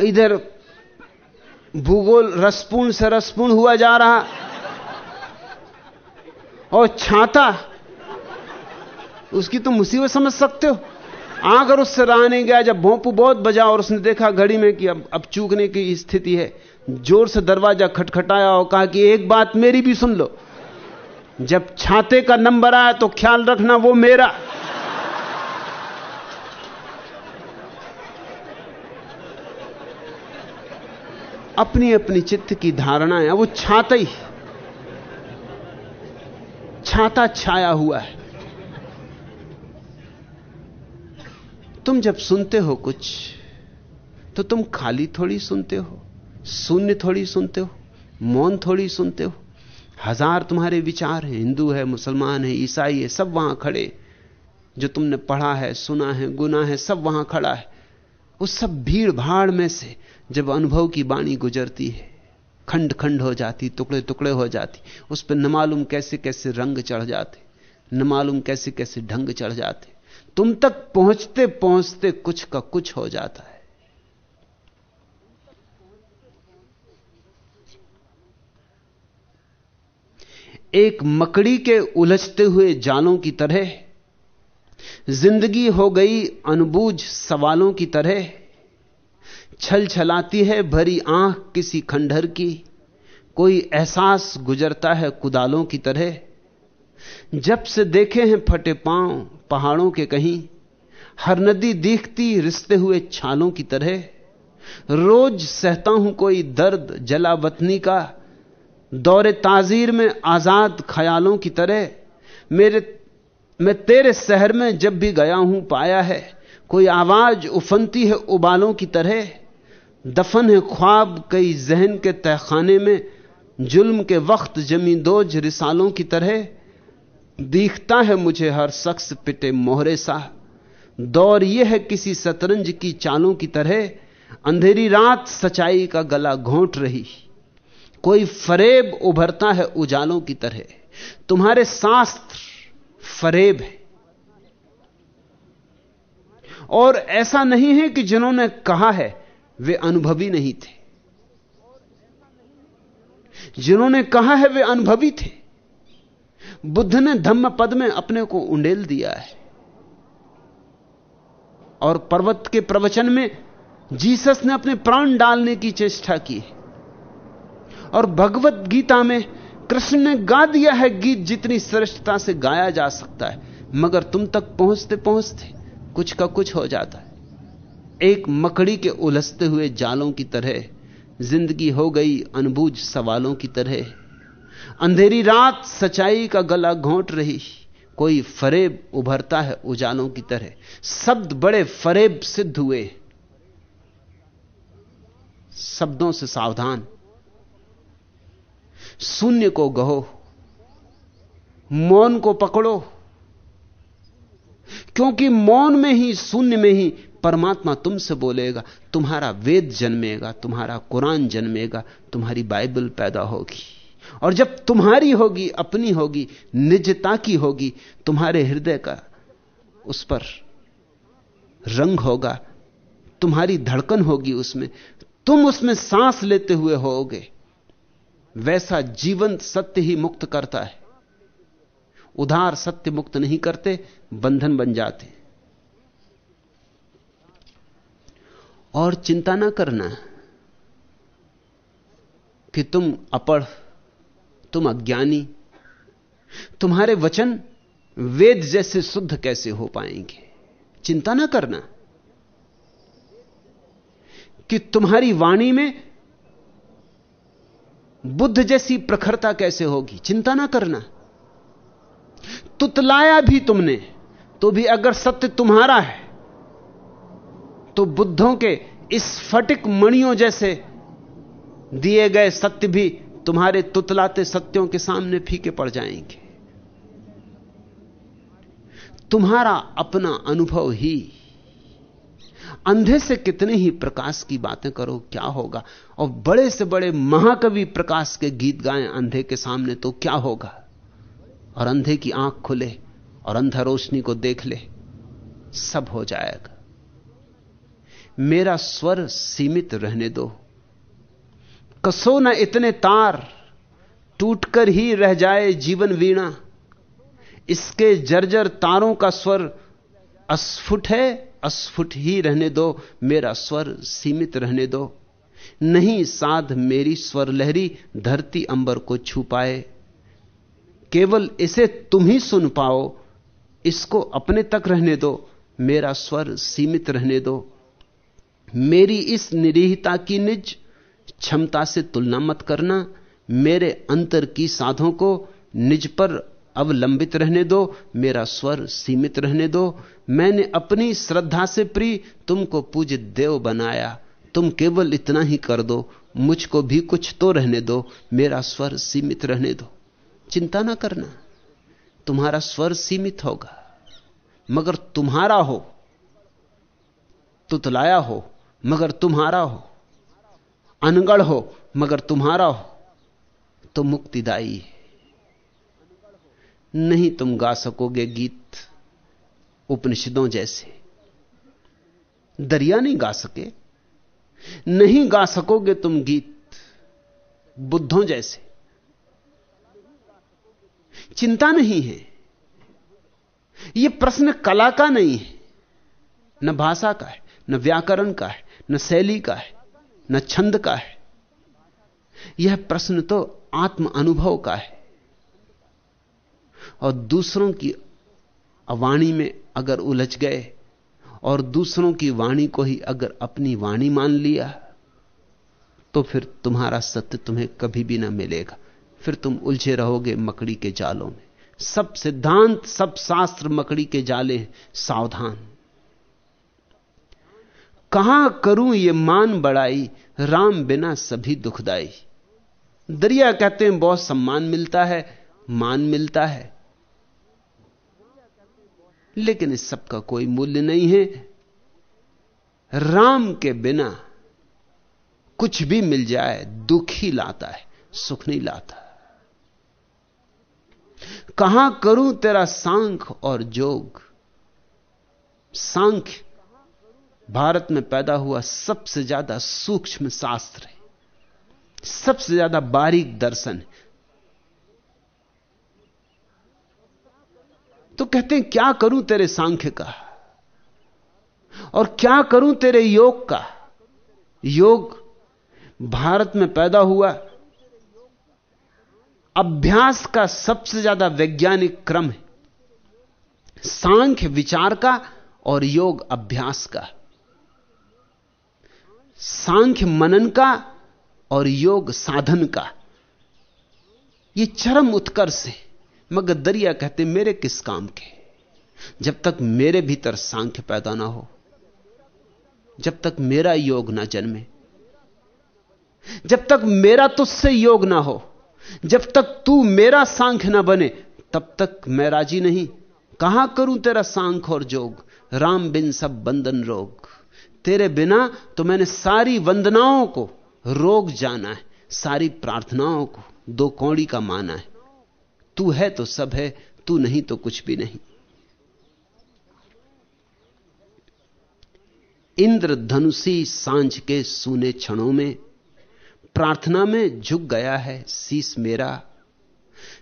इधर भूगोल रसपूर्ण से रसपूर्ण हुआ जा रहा। और छाता, उसकी तो मुसीबत समझ सकते हो। आकर उससे रहा नहीं गया, जब भोंपू बहुत बजा और उसने देखा घड़ी में कि अब अब चूकने की स्थिति है। ज़ोर से दरवाज़ा खटखटाया और कहा कि एक बात मेरी भी सुन लो। जब छाते का नंबर आया तो ख्याल रखना वो मेरा। अपनी अपनी चित्त की धारणाएँ, वो छाता ही। छाता छाया हुआ है। तुम जब सुनते हो कुछ तो तुम खाली थोड़ी सुनते हो, शून्य थोड़ी सुनते हो, मौन थोड़ी सुनते हो। हज़ार तुम्हारे विचार हैं, हिंदू है, मुसलमान है, ईसाई है, सब वहाँ खड़े। जो तुमने पढ़ा है, सुना है, गुना है, सब वहाँ खड़ा है। उस सब भीड़ भाड़ में से जब अनुभव की बाणी गुजरती है खंड खंड हो जाती टुकड़े टुकड़े हो जाती, उस पर न मालूम कैसे कैसे रंग चढ़ जाते, न मालूम कैसे कैसे ढंग चढ़ जाते। तुम तक पहुँचते पहुँचते कुछ का कुछ हो जाता है। एक मकड़ी के उलझते हुए जालों की तरह, ज़िंदगी हो गई अनबूझ सवालों की तरह, छल छलाती है भरी आँख किसी खंडहर की, कोई एहसास गुजरता है कुदालों की तरह। जब से देखे हैं फटे पाँव पहाड़ों के कहीं, हर नदी दिखती रिश्ते हुए छालों की तरह, रोज सहता हूँ कोई दर्द जला वतनी का, दौरे ताजीर में आज़ाद ख्यालों की तरह, मेरे, मैं तेरे शहर में जब भी गया हूँ पाया है, कोई आवाज़ उफनती है उबालों की तरह, दफन है ख्वाब कई जहन के तहखाने में, जुल्म के वक्त जमींदोज रिसालों की तरह दिखता है मुझे हर शख्स पिटे मोहरे सा। दौर यह है किसी शतरंज की चालों की तरह, अंधेरी रात सच्चाई का गला घोंट रही। कोई फरेब उभरता है उजालों की तरह। तुम्हारे शास्त्र फरेब है। और ऐसा नहीं है कि जिन्होंने कहा है, वे अनुभवी नहीं थे। जिन्होंने कहा है, वे अनुभवी थे। बुद्ध ने धम्म पद में अपने को उंडेल दिया है। और पर्वत के प्रवचन में जीसस ने अपने प्राण डालने की चेष्टा की और भगवत गीता में कृष्ण ने गा दिया है, गीत जितनी श्रेष्ठता से गाया जा सकता है, मगर तुम तक पहुँचते पहुँचते कुछ का कुछ हो जाता है। एक मकड़ी के उलझते हुए जालों की तरह, ज़िंदगी हो गई अनबूझ सवालों की तरह। अंधेरी रात सच्चाई का गला घोंट रही। कोई फरेब उभरता है उजालों की तरह। शब्द बड़े फरेब सिद्ध हुए। शब्दों से सावधान। शून्य को गहो। मौन को पकड़ो। क्योंकि मौन में ही, शून्य में ही परमात्मा तुमसे बोलेगा। तुम्हारा वेद जन्मेगा, तुम्हारा कुरान जन्मेगा, तुम्हारी बाइबल पैदा होगी। और जब तुम्हारी होगी, अपनी होगी, निजता की होगी, तुम्हारे हृदय का उस पर रंग होगा, तुम्हारी धड़कन होगी उसमें, तुम उसमें सांस लेते हुए होगे। वैसा जीवंत सत्य ही मुक्त करता है। उधार सत्य मुक्त नहीं करते, बंधन बन जाते। और चिंता ना करना कि तुम अपढ़ तुम अज्ञानी। तुम्हारे वचन वेद जैसे शुद्ध कैसे हो पाएँगे? चिंता ना करना कि तुम्हारी वाणी में बुद्ध जैसी प्रखरता कैसे होगी। चिंता ना करना। तुतलाया भी तुमने तो भी अगर सत्य तुम्हारा है तो बुद्धों के इस फटिक मणियों जैसे दिए गए सत्य भी तुम्हारे तुतलाते सत्यों के सामने फीके पड़ जाएँगे। तुम्हारा अपना अनुभव ही, अंधे से कितने ही प्रकाश की बातें करो, क्या होगा? और बड़े से बड़े महाकवि प्रकाश के गीत गाएँ अंधे के सामने तो क्या होगा? और अंधे की आँख खुले और अंधा रोशनी को देख ले, सब हो जाएगा। मेरा स्वर सीमित रहने दो। कसो न इतने तार, टूटकर ही रह जाए जीवन वीणा। इसके जर्जर तारों का स्वर, अस्फुट है, अस्फुट ही रहने दो, मेरा स्वर सीमित रहने दो। नहीं साध मेरी स्वर लहरी, धरती अंबर को छुपाए केवल इसे तुम ही सुन पाओ, इसको अपने तक रहने दो, मेरा स्वर सीमित रहने दो। मेरी इस निरीहता की निज क्षमता से तुलना मत करना, मेरे अंतर की साधों को निज पर अवलंबित रहने दो, मेरा स्वर सीमित रहने दो। मैंने अपनी श्रद्धा से प्री तुमको पूज्य देव बनाया, तुम केवल इतना ही कर दो, मुझको भी कुछ तो रहने दो, मेरा स्वर सीमित रहने दो। चिंता ना करना, तुम्हारा स्वर सीमित होगा, मगर तुम्हारा हो, तुतलाया हो, मगर तुम्हारा हो। अनगढ़ हो, मगर तुम्हारा हो तो मुक्तिदायी नहीं तुम गा सकोगे गीत उपनिषदों जैसे। दरिया नहीं गा सके, नहीं गा सकोगे तुम गीत बुद्धों जैसे। चिंता नहीं है यह प्रश्न कला का नहीं है। न भाषा का है, न व्याकरण का है, न शैली का है न छंद का है। यह प्रश्न तो आत्म अनुभव का है। और दूसरों की वाणी में अगर उलझ गए, और दूसरों की वाणी को ही अगर अपनी वाणी मान लिया तो फिर तुम्हारा सत्य तुम्हें कभी भी ना मिलेगा। फिर तुम उलझे रहोगे मकड़ी के जालों में। सब सिद्धांत, सब शास्त्र मकड़ी के जाले सावधान। कहाँ करूँ ये मान बढ़ाई राम बिना सभी दुखदाई दरिया कहते हैं, बहुत सम्मान मिलता है, मान मिलता है। लेकिन इस सब का कोई मूल्य नहीं है। राम के बिना कुछ भी मिल जाए, दुख ही लाता है, सुख नहीं लाता। कहाँ करूँ तेरा सांख और जोग? सांख्य भारत में पैदा हुआ सबसे ज़्यादा सूक्ष्म शास्त्र है। सबसे ज़्यादा बारीक दर्शन है। तो कहते हैं, क्या करूँ तेरे सांख्य का? और क्या करूँ तेरे योग का? योग भारत में पैदा हुआ। अभ्यास का सबसे ज़्यादा वैज्ञानिक क्रम है। सांख्य विचार का और योग अभ्यास का। सांख्य मनन का और योग साधन का। यह चरम उत्कर्ष है। मगर दरिया कहते, मेरे किस काम के? जब तक मेरे भीतर सांख्य पैदा ना हो, जब तक मेरा योग ना जन्मे, जब तक मेरा तुझसे योग ना हो, जब तक तू मेरा सांख्य ना बने, तब तक मैं राज़ी नहीं। कहाँ करूँ तेरा सांख और जोग? राम बिन सब बंधन रोग। तेरे बिना तो मैंने सारी वंदनाओं को, रोग जाना है, सारी प्रार्थनाओं को, दो कौड़ी का माना है। तू है तो सब है, तू नहीं तो कुछ भी नहीं। इंद्र धनुषी साँझ के सूने क्षणों में, प्रार्थना में झुक गया है शीस मेरा।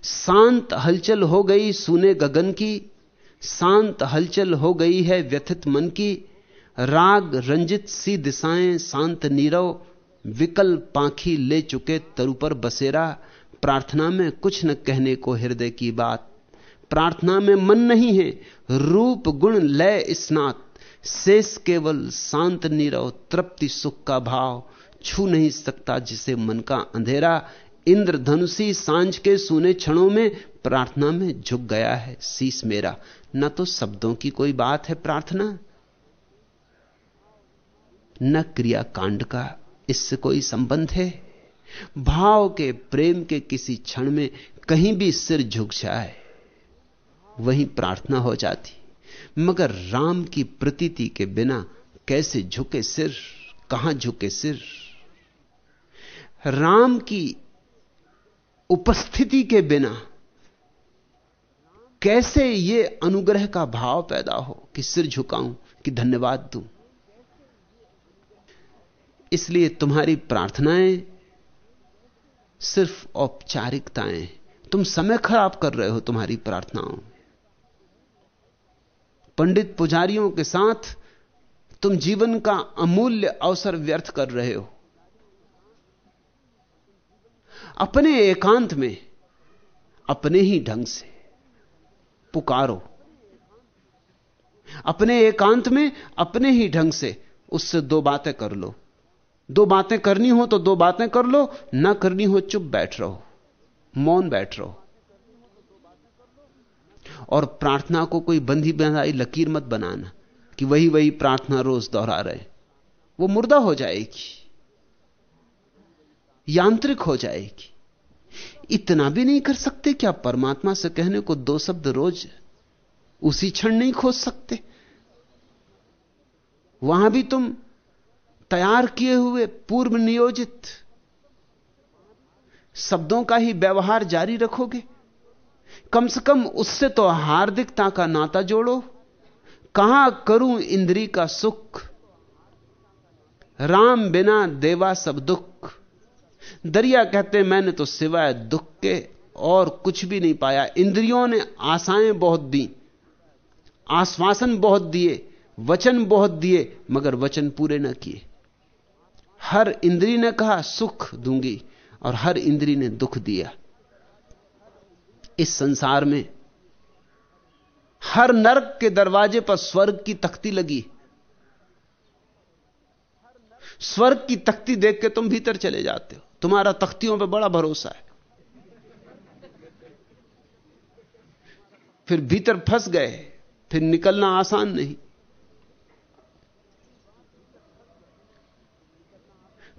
शांत हलचल हो गई सूने गगन की, शांत हलचल हो गई है व्यथित मन की राग रंजित सी दिशाएँ, शांत नीरव, विकल पाखी ले चुके तरु पर बसेरा। प्रार्थना में कुछ न कहने को हृदय की बात। प्रार्थना में मन नहीं है, रूप गुण लय स्नात। शेष केवल शांत नीरव, तृप्ति सुख का भाव। छू नहीं सकता जिसे मन का अंधेरा। इंद्रधनुषी साँझ के सुने क्षणों में प्रार्थना में झुक गया है शीश मेरा। न तो शब्दों की कोई बात है प्रार्थना। न क्रिया कांड का इससे कोई संबंध है? भाव के, प्रेम के किसी क्षण में कहीं भी सिर झुक जाए, वहीं प्रार्थना हो जाती। मगर राम की प्रतीति के बिना कैसे झुके सिर? कहाँ झुके सिर? राम की उपस्थिति के बिना कैसे यह अनुग्रह का भाव पैदा हो कि सिर झुकाऊं, कि धन्यवाद दूँ? इसलिए तुम्हारी प्रार्थनाएँ सिर्फ़ औपचारिकताएँ। तुम समय खराब कर रहे हो तुम्हारी प्रार्थनाओं। पंडित पुजारियों के साथ तुम जीवन का अमूल्य अवसर व्यर्थ कर रहे हो। अपने एकांत में, अपने ही ढंग से पुकारो। अपने एकांत में, अपने ही ढंग से उससे दो बातें कर लो। दो बातें करनी हो तो दो बातें कर लो, ना करनी हो चुप बैठ रहो, मौन बैठ रहो। और प्रार्थना को कोई बंधी बंधाई लकीर मत बनाना कि वही वही प्रार्थना रोज दोहरा रहे। वो मुर्दा हो जाएगी, यांत्रिक हो जाएगी। इतना भी नहीं कर सकते क्या परमात्मा से कहने को दो शब्द रोज उसी क्षण नहीं खोज सकते। वहाँ भी तुम तैयार किए हुए पूर्व नियोजित शब्दों का ही व्यवहार जारी रखोगे। कम से कम उससे तो हार्दिकता का नाता जोड़ो। कहाँ करूँ इंद्री का सुख? राम बिना देवा सब दुख। दरिया कहते मैंने तो सिवाय दुख के और कुछ भी नहीं पाया। इंद्रियों ने आशाएँ बहुत दी, आश्वासन बहुत दिए, वचन बहुत दिए, मगर वचन पूरे न किए। हर इंद्री ने कहा, सुख दूँगी, और हर इंद्री ने दुख दिया। इस संसार में हर नरक के दरवाजे पर स्वर्ग की तख्ती लगी। स्वर्ग की तख्ती देख के तुम भीतर चले जाते हो। तुम्हारा तख्तियों पर बड़ा भरोसा है। फिर भीतर फंस गए, फिर निकलना आसान नहीं।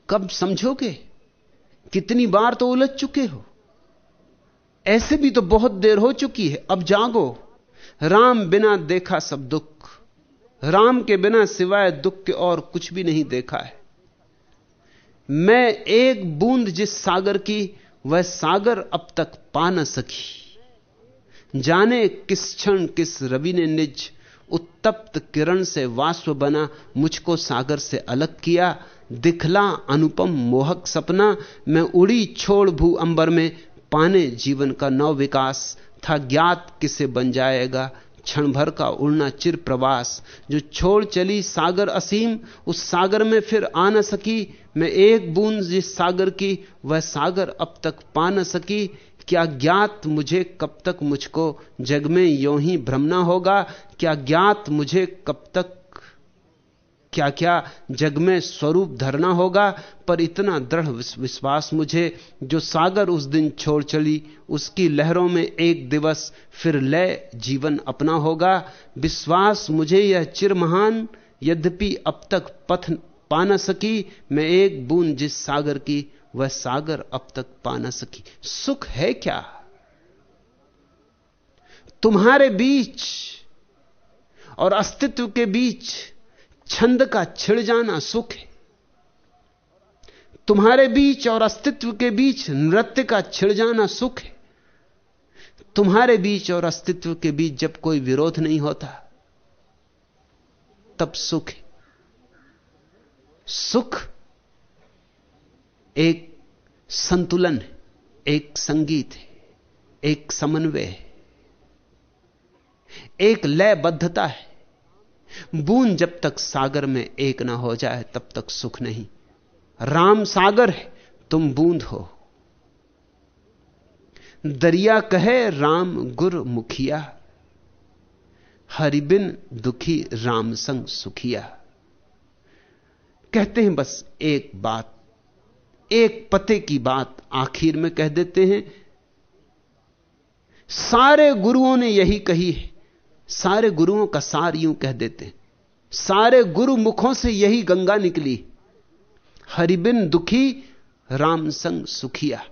कब समझोगे? कितनी बार तो उलझ चुके हो? ऐसे भी तो बहुत देर हो चुकी है, अब जागो। राम बिना देखा सब दुख, राम के बिना सिवाय दुख के और कुछ भी नहीं देखा है। मैं एक बूंद जिस सागर की, वह सागर अब तक पा न सकी। जाने किस क्षण किस रवि ने निज उत्तप्त किरण से वास्व बना मुझको सागर से अलग किया दिखला अनुपम मोहक सपना, मैं उड़ी छोड़ भू अंबर में, पाने जीवन का नव विकास, था ज्ञात किसे बन जाएगा, क्षण भर का उड़ना चिर प्रवास, जो छोड़ चली सागर असीम, उस सागर में फिर आ न सकी, मैं एक बूंद जिस सागर की, वह सागर अब तक पा न सकी, क्या ज्ञात मुझे कब तक मुझको, जग में यो ही भ्रमना होगा, क्या ज्ञात मुझे कब तक क्या क्या जग में स्वरूप धरना होगा, पर इतना दृढ़ विश्वास मुझे, जो सागर उस दिन छोड़ चली, उसकी लहरों में एक दिवस फिर लय जीवन अपना होगा। विश्वास मुझे यह चिर महान यद्यपि अब तक पथ पा न सकी, मैं एक बूंद जिस सागर की, वह सागर अब तक पा न सकी। सुख है क्या? तुम्हारे बीच और अस्तित्व के बीच छंद का छिड़ जाना सुख है। तुम्हारे बीच और अस्तित्व के बीच नृत्य का छिड़ जाना सुख है। तुम्हारे बीच और अस्तित्व के बीच जब कोई विरोध नहीं होता, तब सुख है। सुख एक संतुलन है, एक संगीत है, एक समन्वय है, एक लयबद्धता है। बूंद जब तक सागर में एक ना हो जाए, तब तक सुख नहीं। राम सागर है, तुम बूंद हो। दरिया कहे, राम गुर मुखिया। हरिबिन दुखी, राम संग सुखिया। कहते हैं बस एक बात, एक पते की बात आखिर में कह देते हैं। सारे गुरुओं ने यही कही है। सारे गुरुओं का सार यूँ कह देते सारे गुरु मुखों से यही गंगा निकली। हरिबिन दुखी, राम संग सुखिया।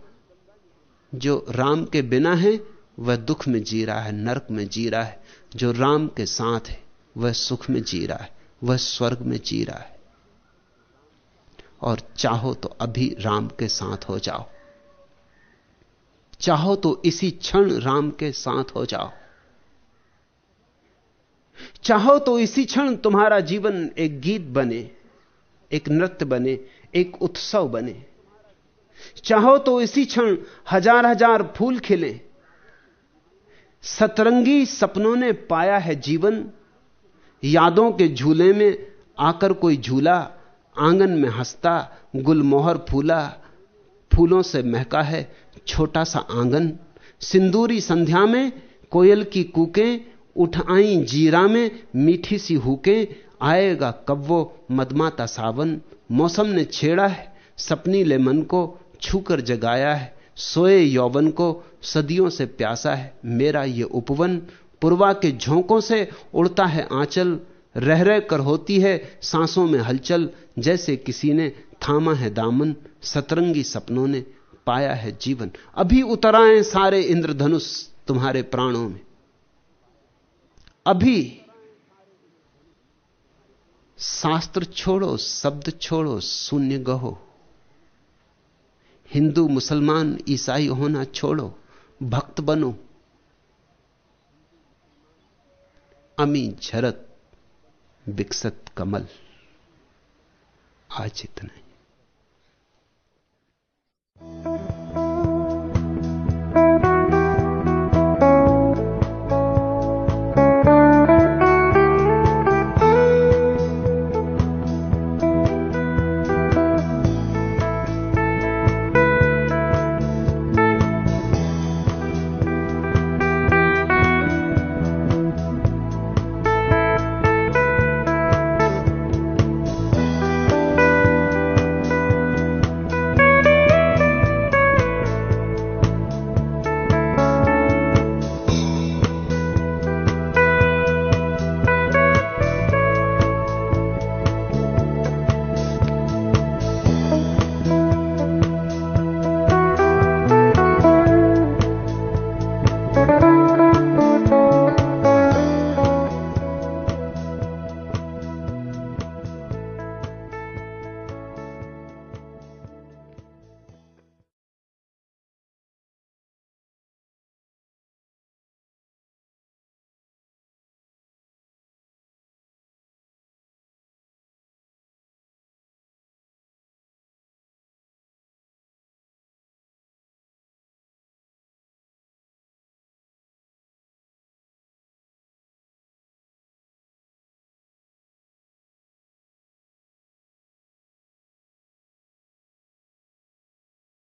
जो राम के बिना है, वह दुख में जी रहा है, नरक में जी रहा है। जो राम के साथ है, वह सुख में जी रहा है, वह स्वर्ग में जी रहा है। और चाहो तो अभी राम के साथ हो जाओ। चाहो तो इसी क्षण राम के साथ हो जाओ। चाहो तो इसी क्षण तुम्हारा जीवन एक गीत बने, एक नृत्य बने, एक उत्सव बने। चाहो तो इसी क्षण हज़ार हज़ार फूल खिले। सतरंगी सपनों ने पाया है जीवन, यादों के झूले में आकर कोई झूला, आँगन में हंसता, गुलमोहर फूला, फूलों से महका है छोटा सा आँगन। सिंदूरी संध्या में कोयल की कूकें उठ आई जीरा में, मीठी सी हुके, आएगा कब वो मदमाता सावन। मौसम ने छेड़ा है, सपनी ले मन को छूकर जगाया है, सोए यौवन को सदियों से प्यासा है। मेरा ये उपवन पुरवा के झोंकों से उड़ता है आंचल। रह रह कर होती है सांसों में हलचल, जैसे किसी ने थामा है दामन। सतरंगी सपनों ने पाया है जीवन। अभी उतराए सारे इंद्रधनुष तुम्हारे प्राणों में। अभी शास्त्र छोड़ो, शब्द छोड़ो, शून्य गहो। हिंदू, मुसलमान, ईसाई होना छोड़ो, भक्त बनो। अमी झरत, विकसत कमल। आज इतना ही।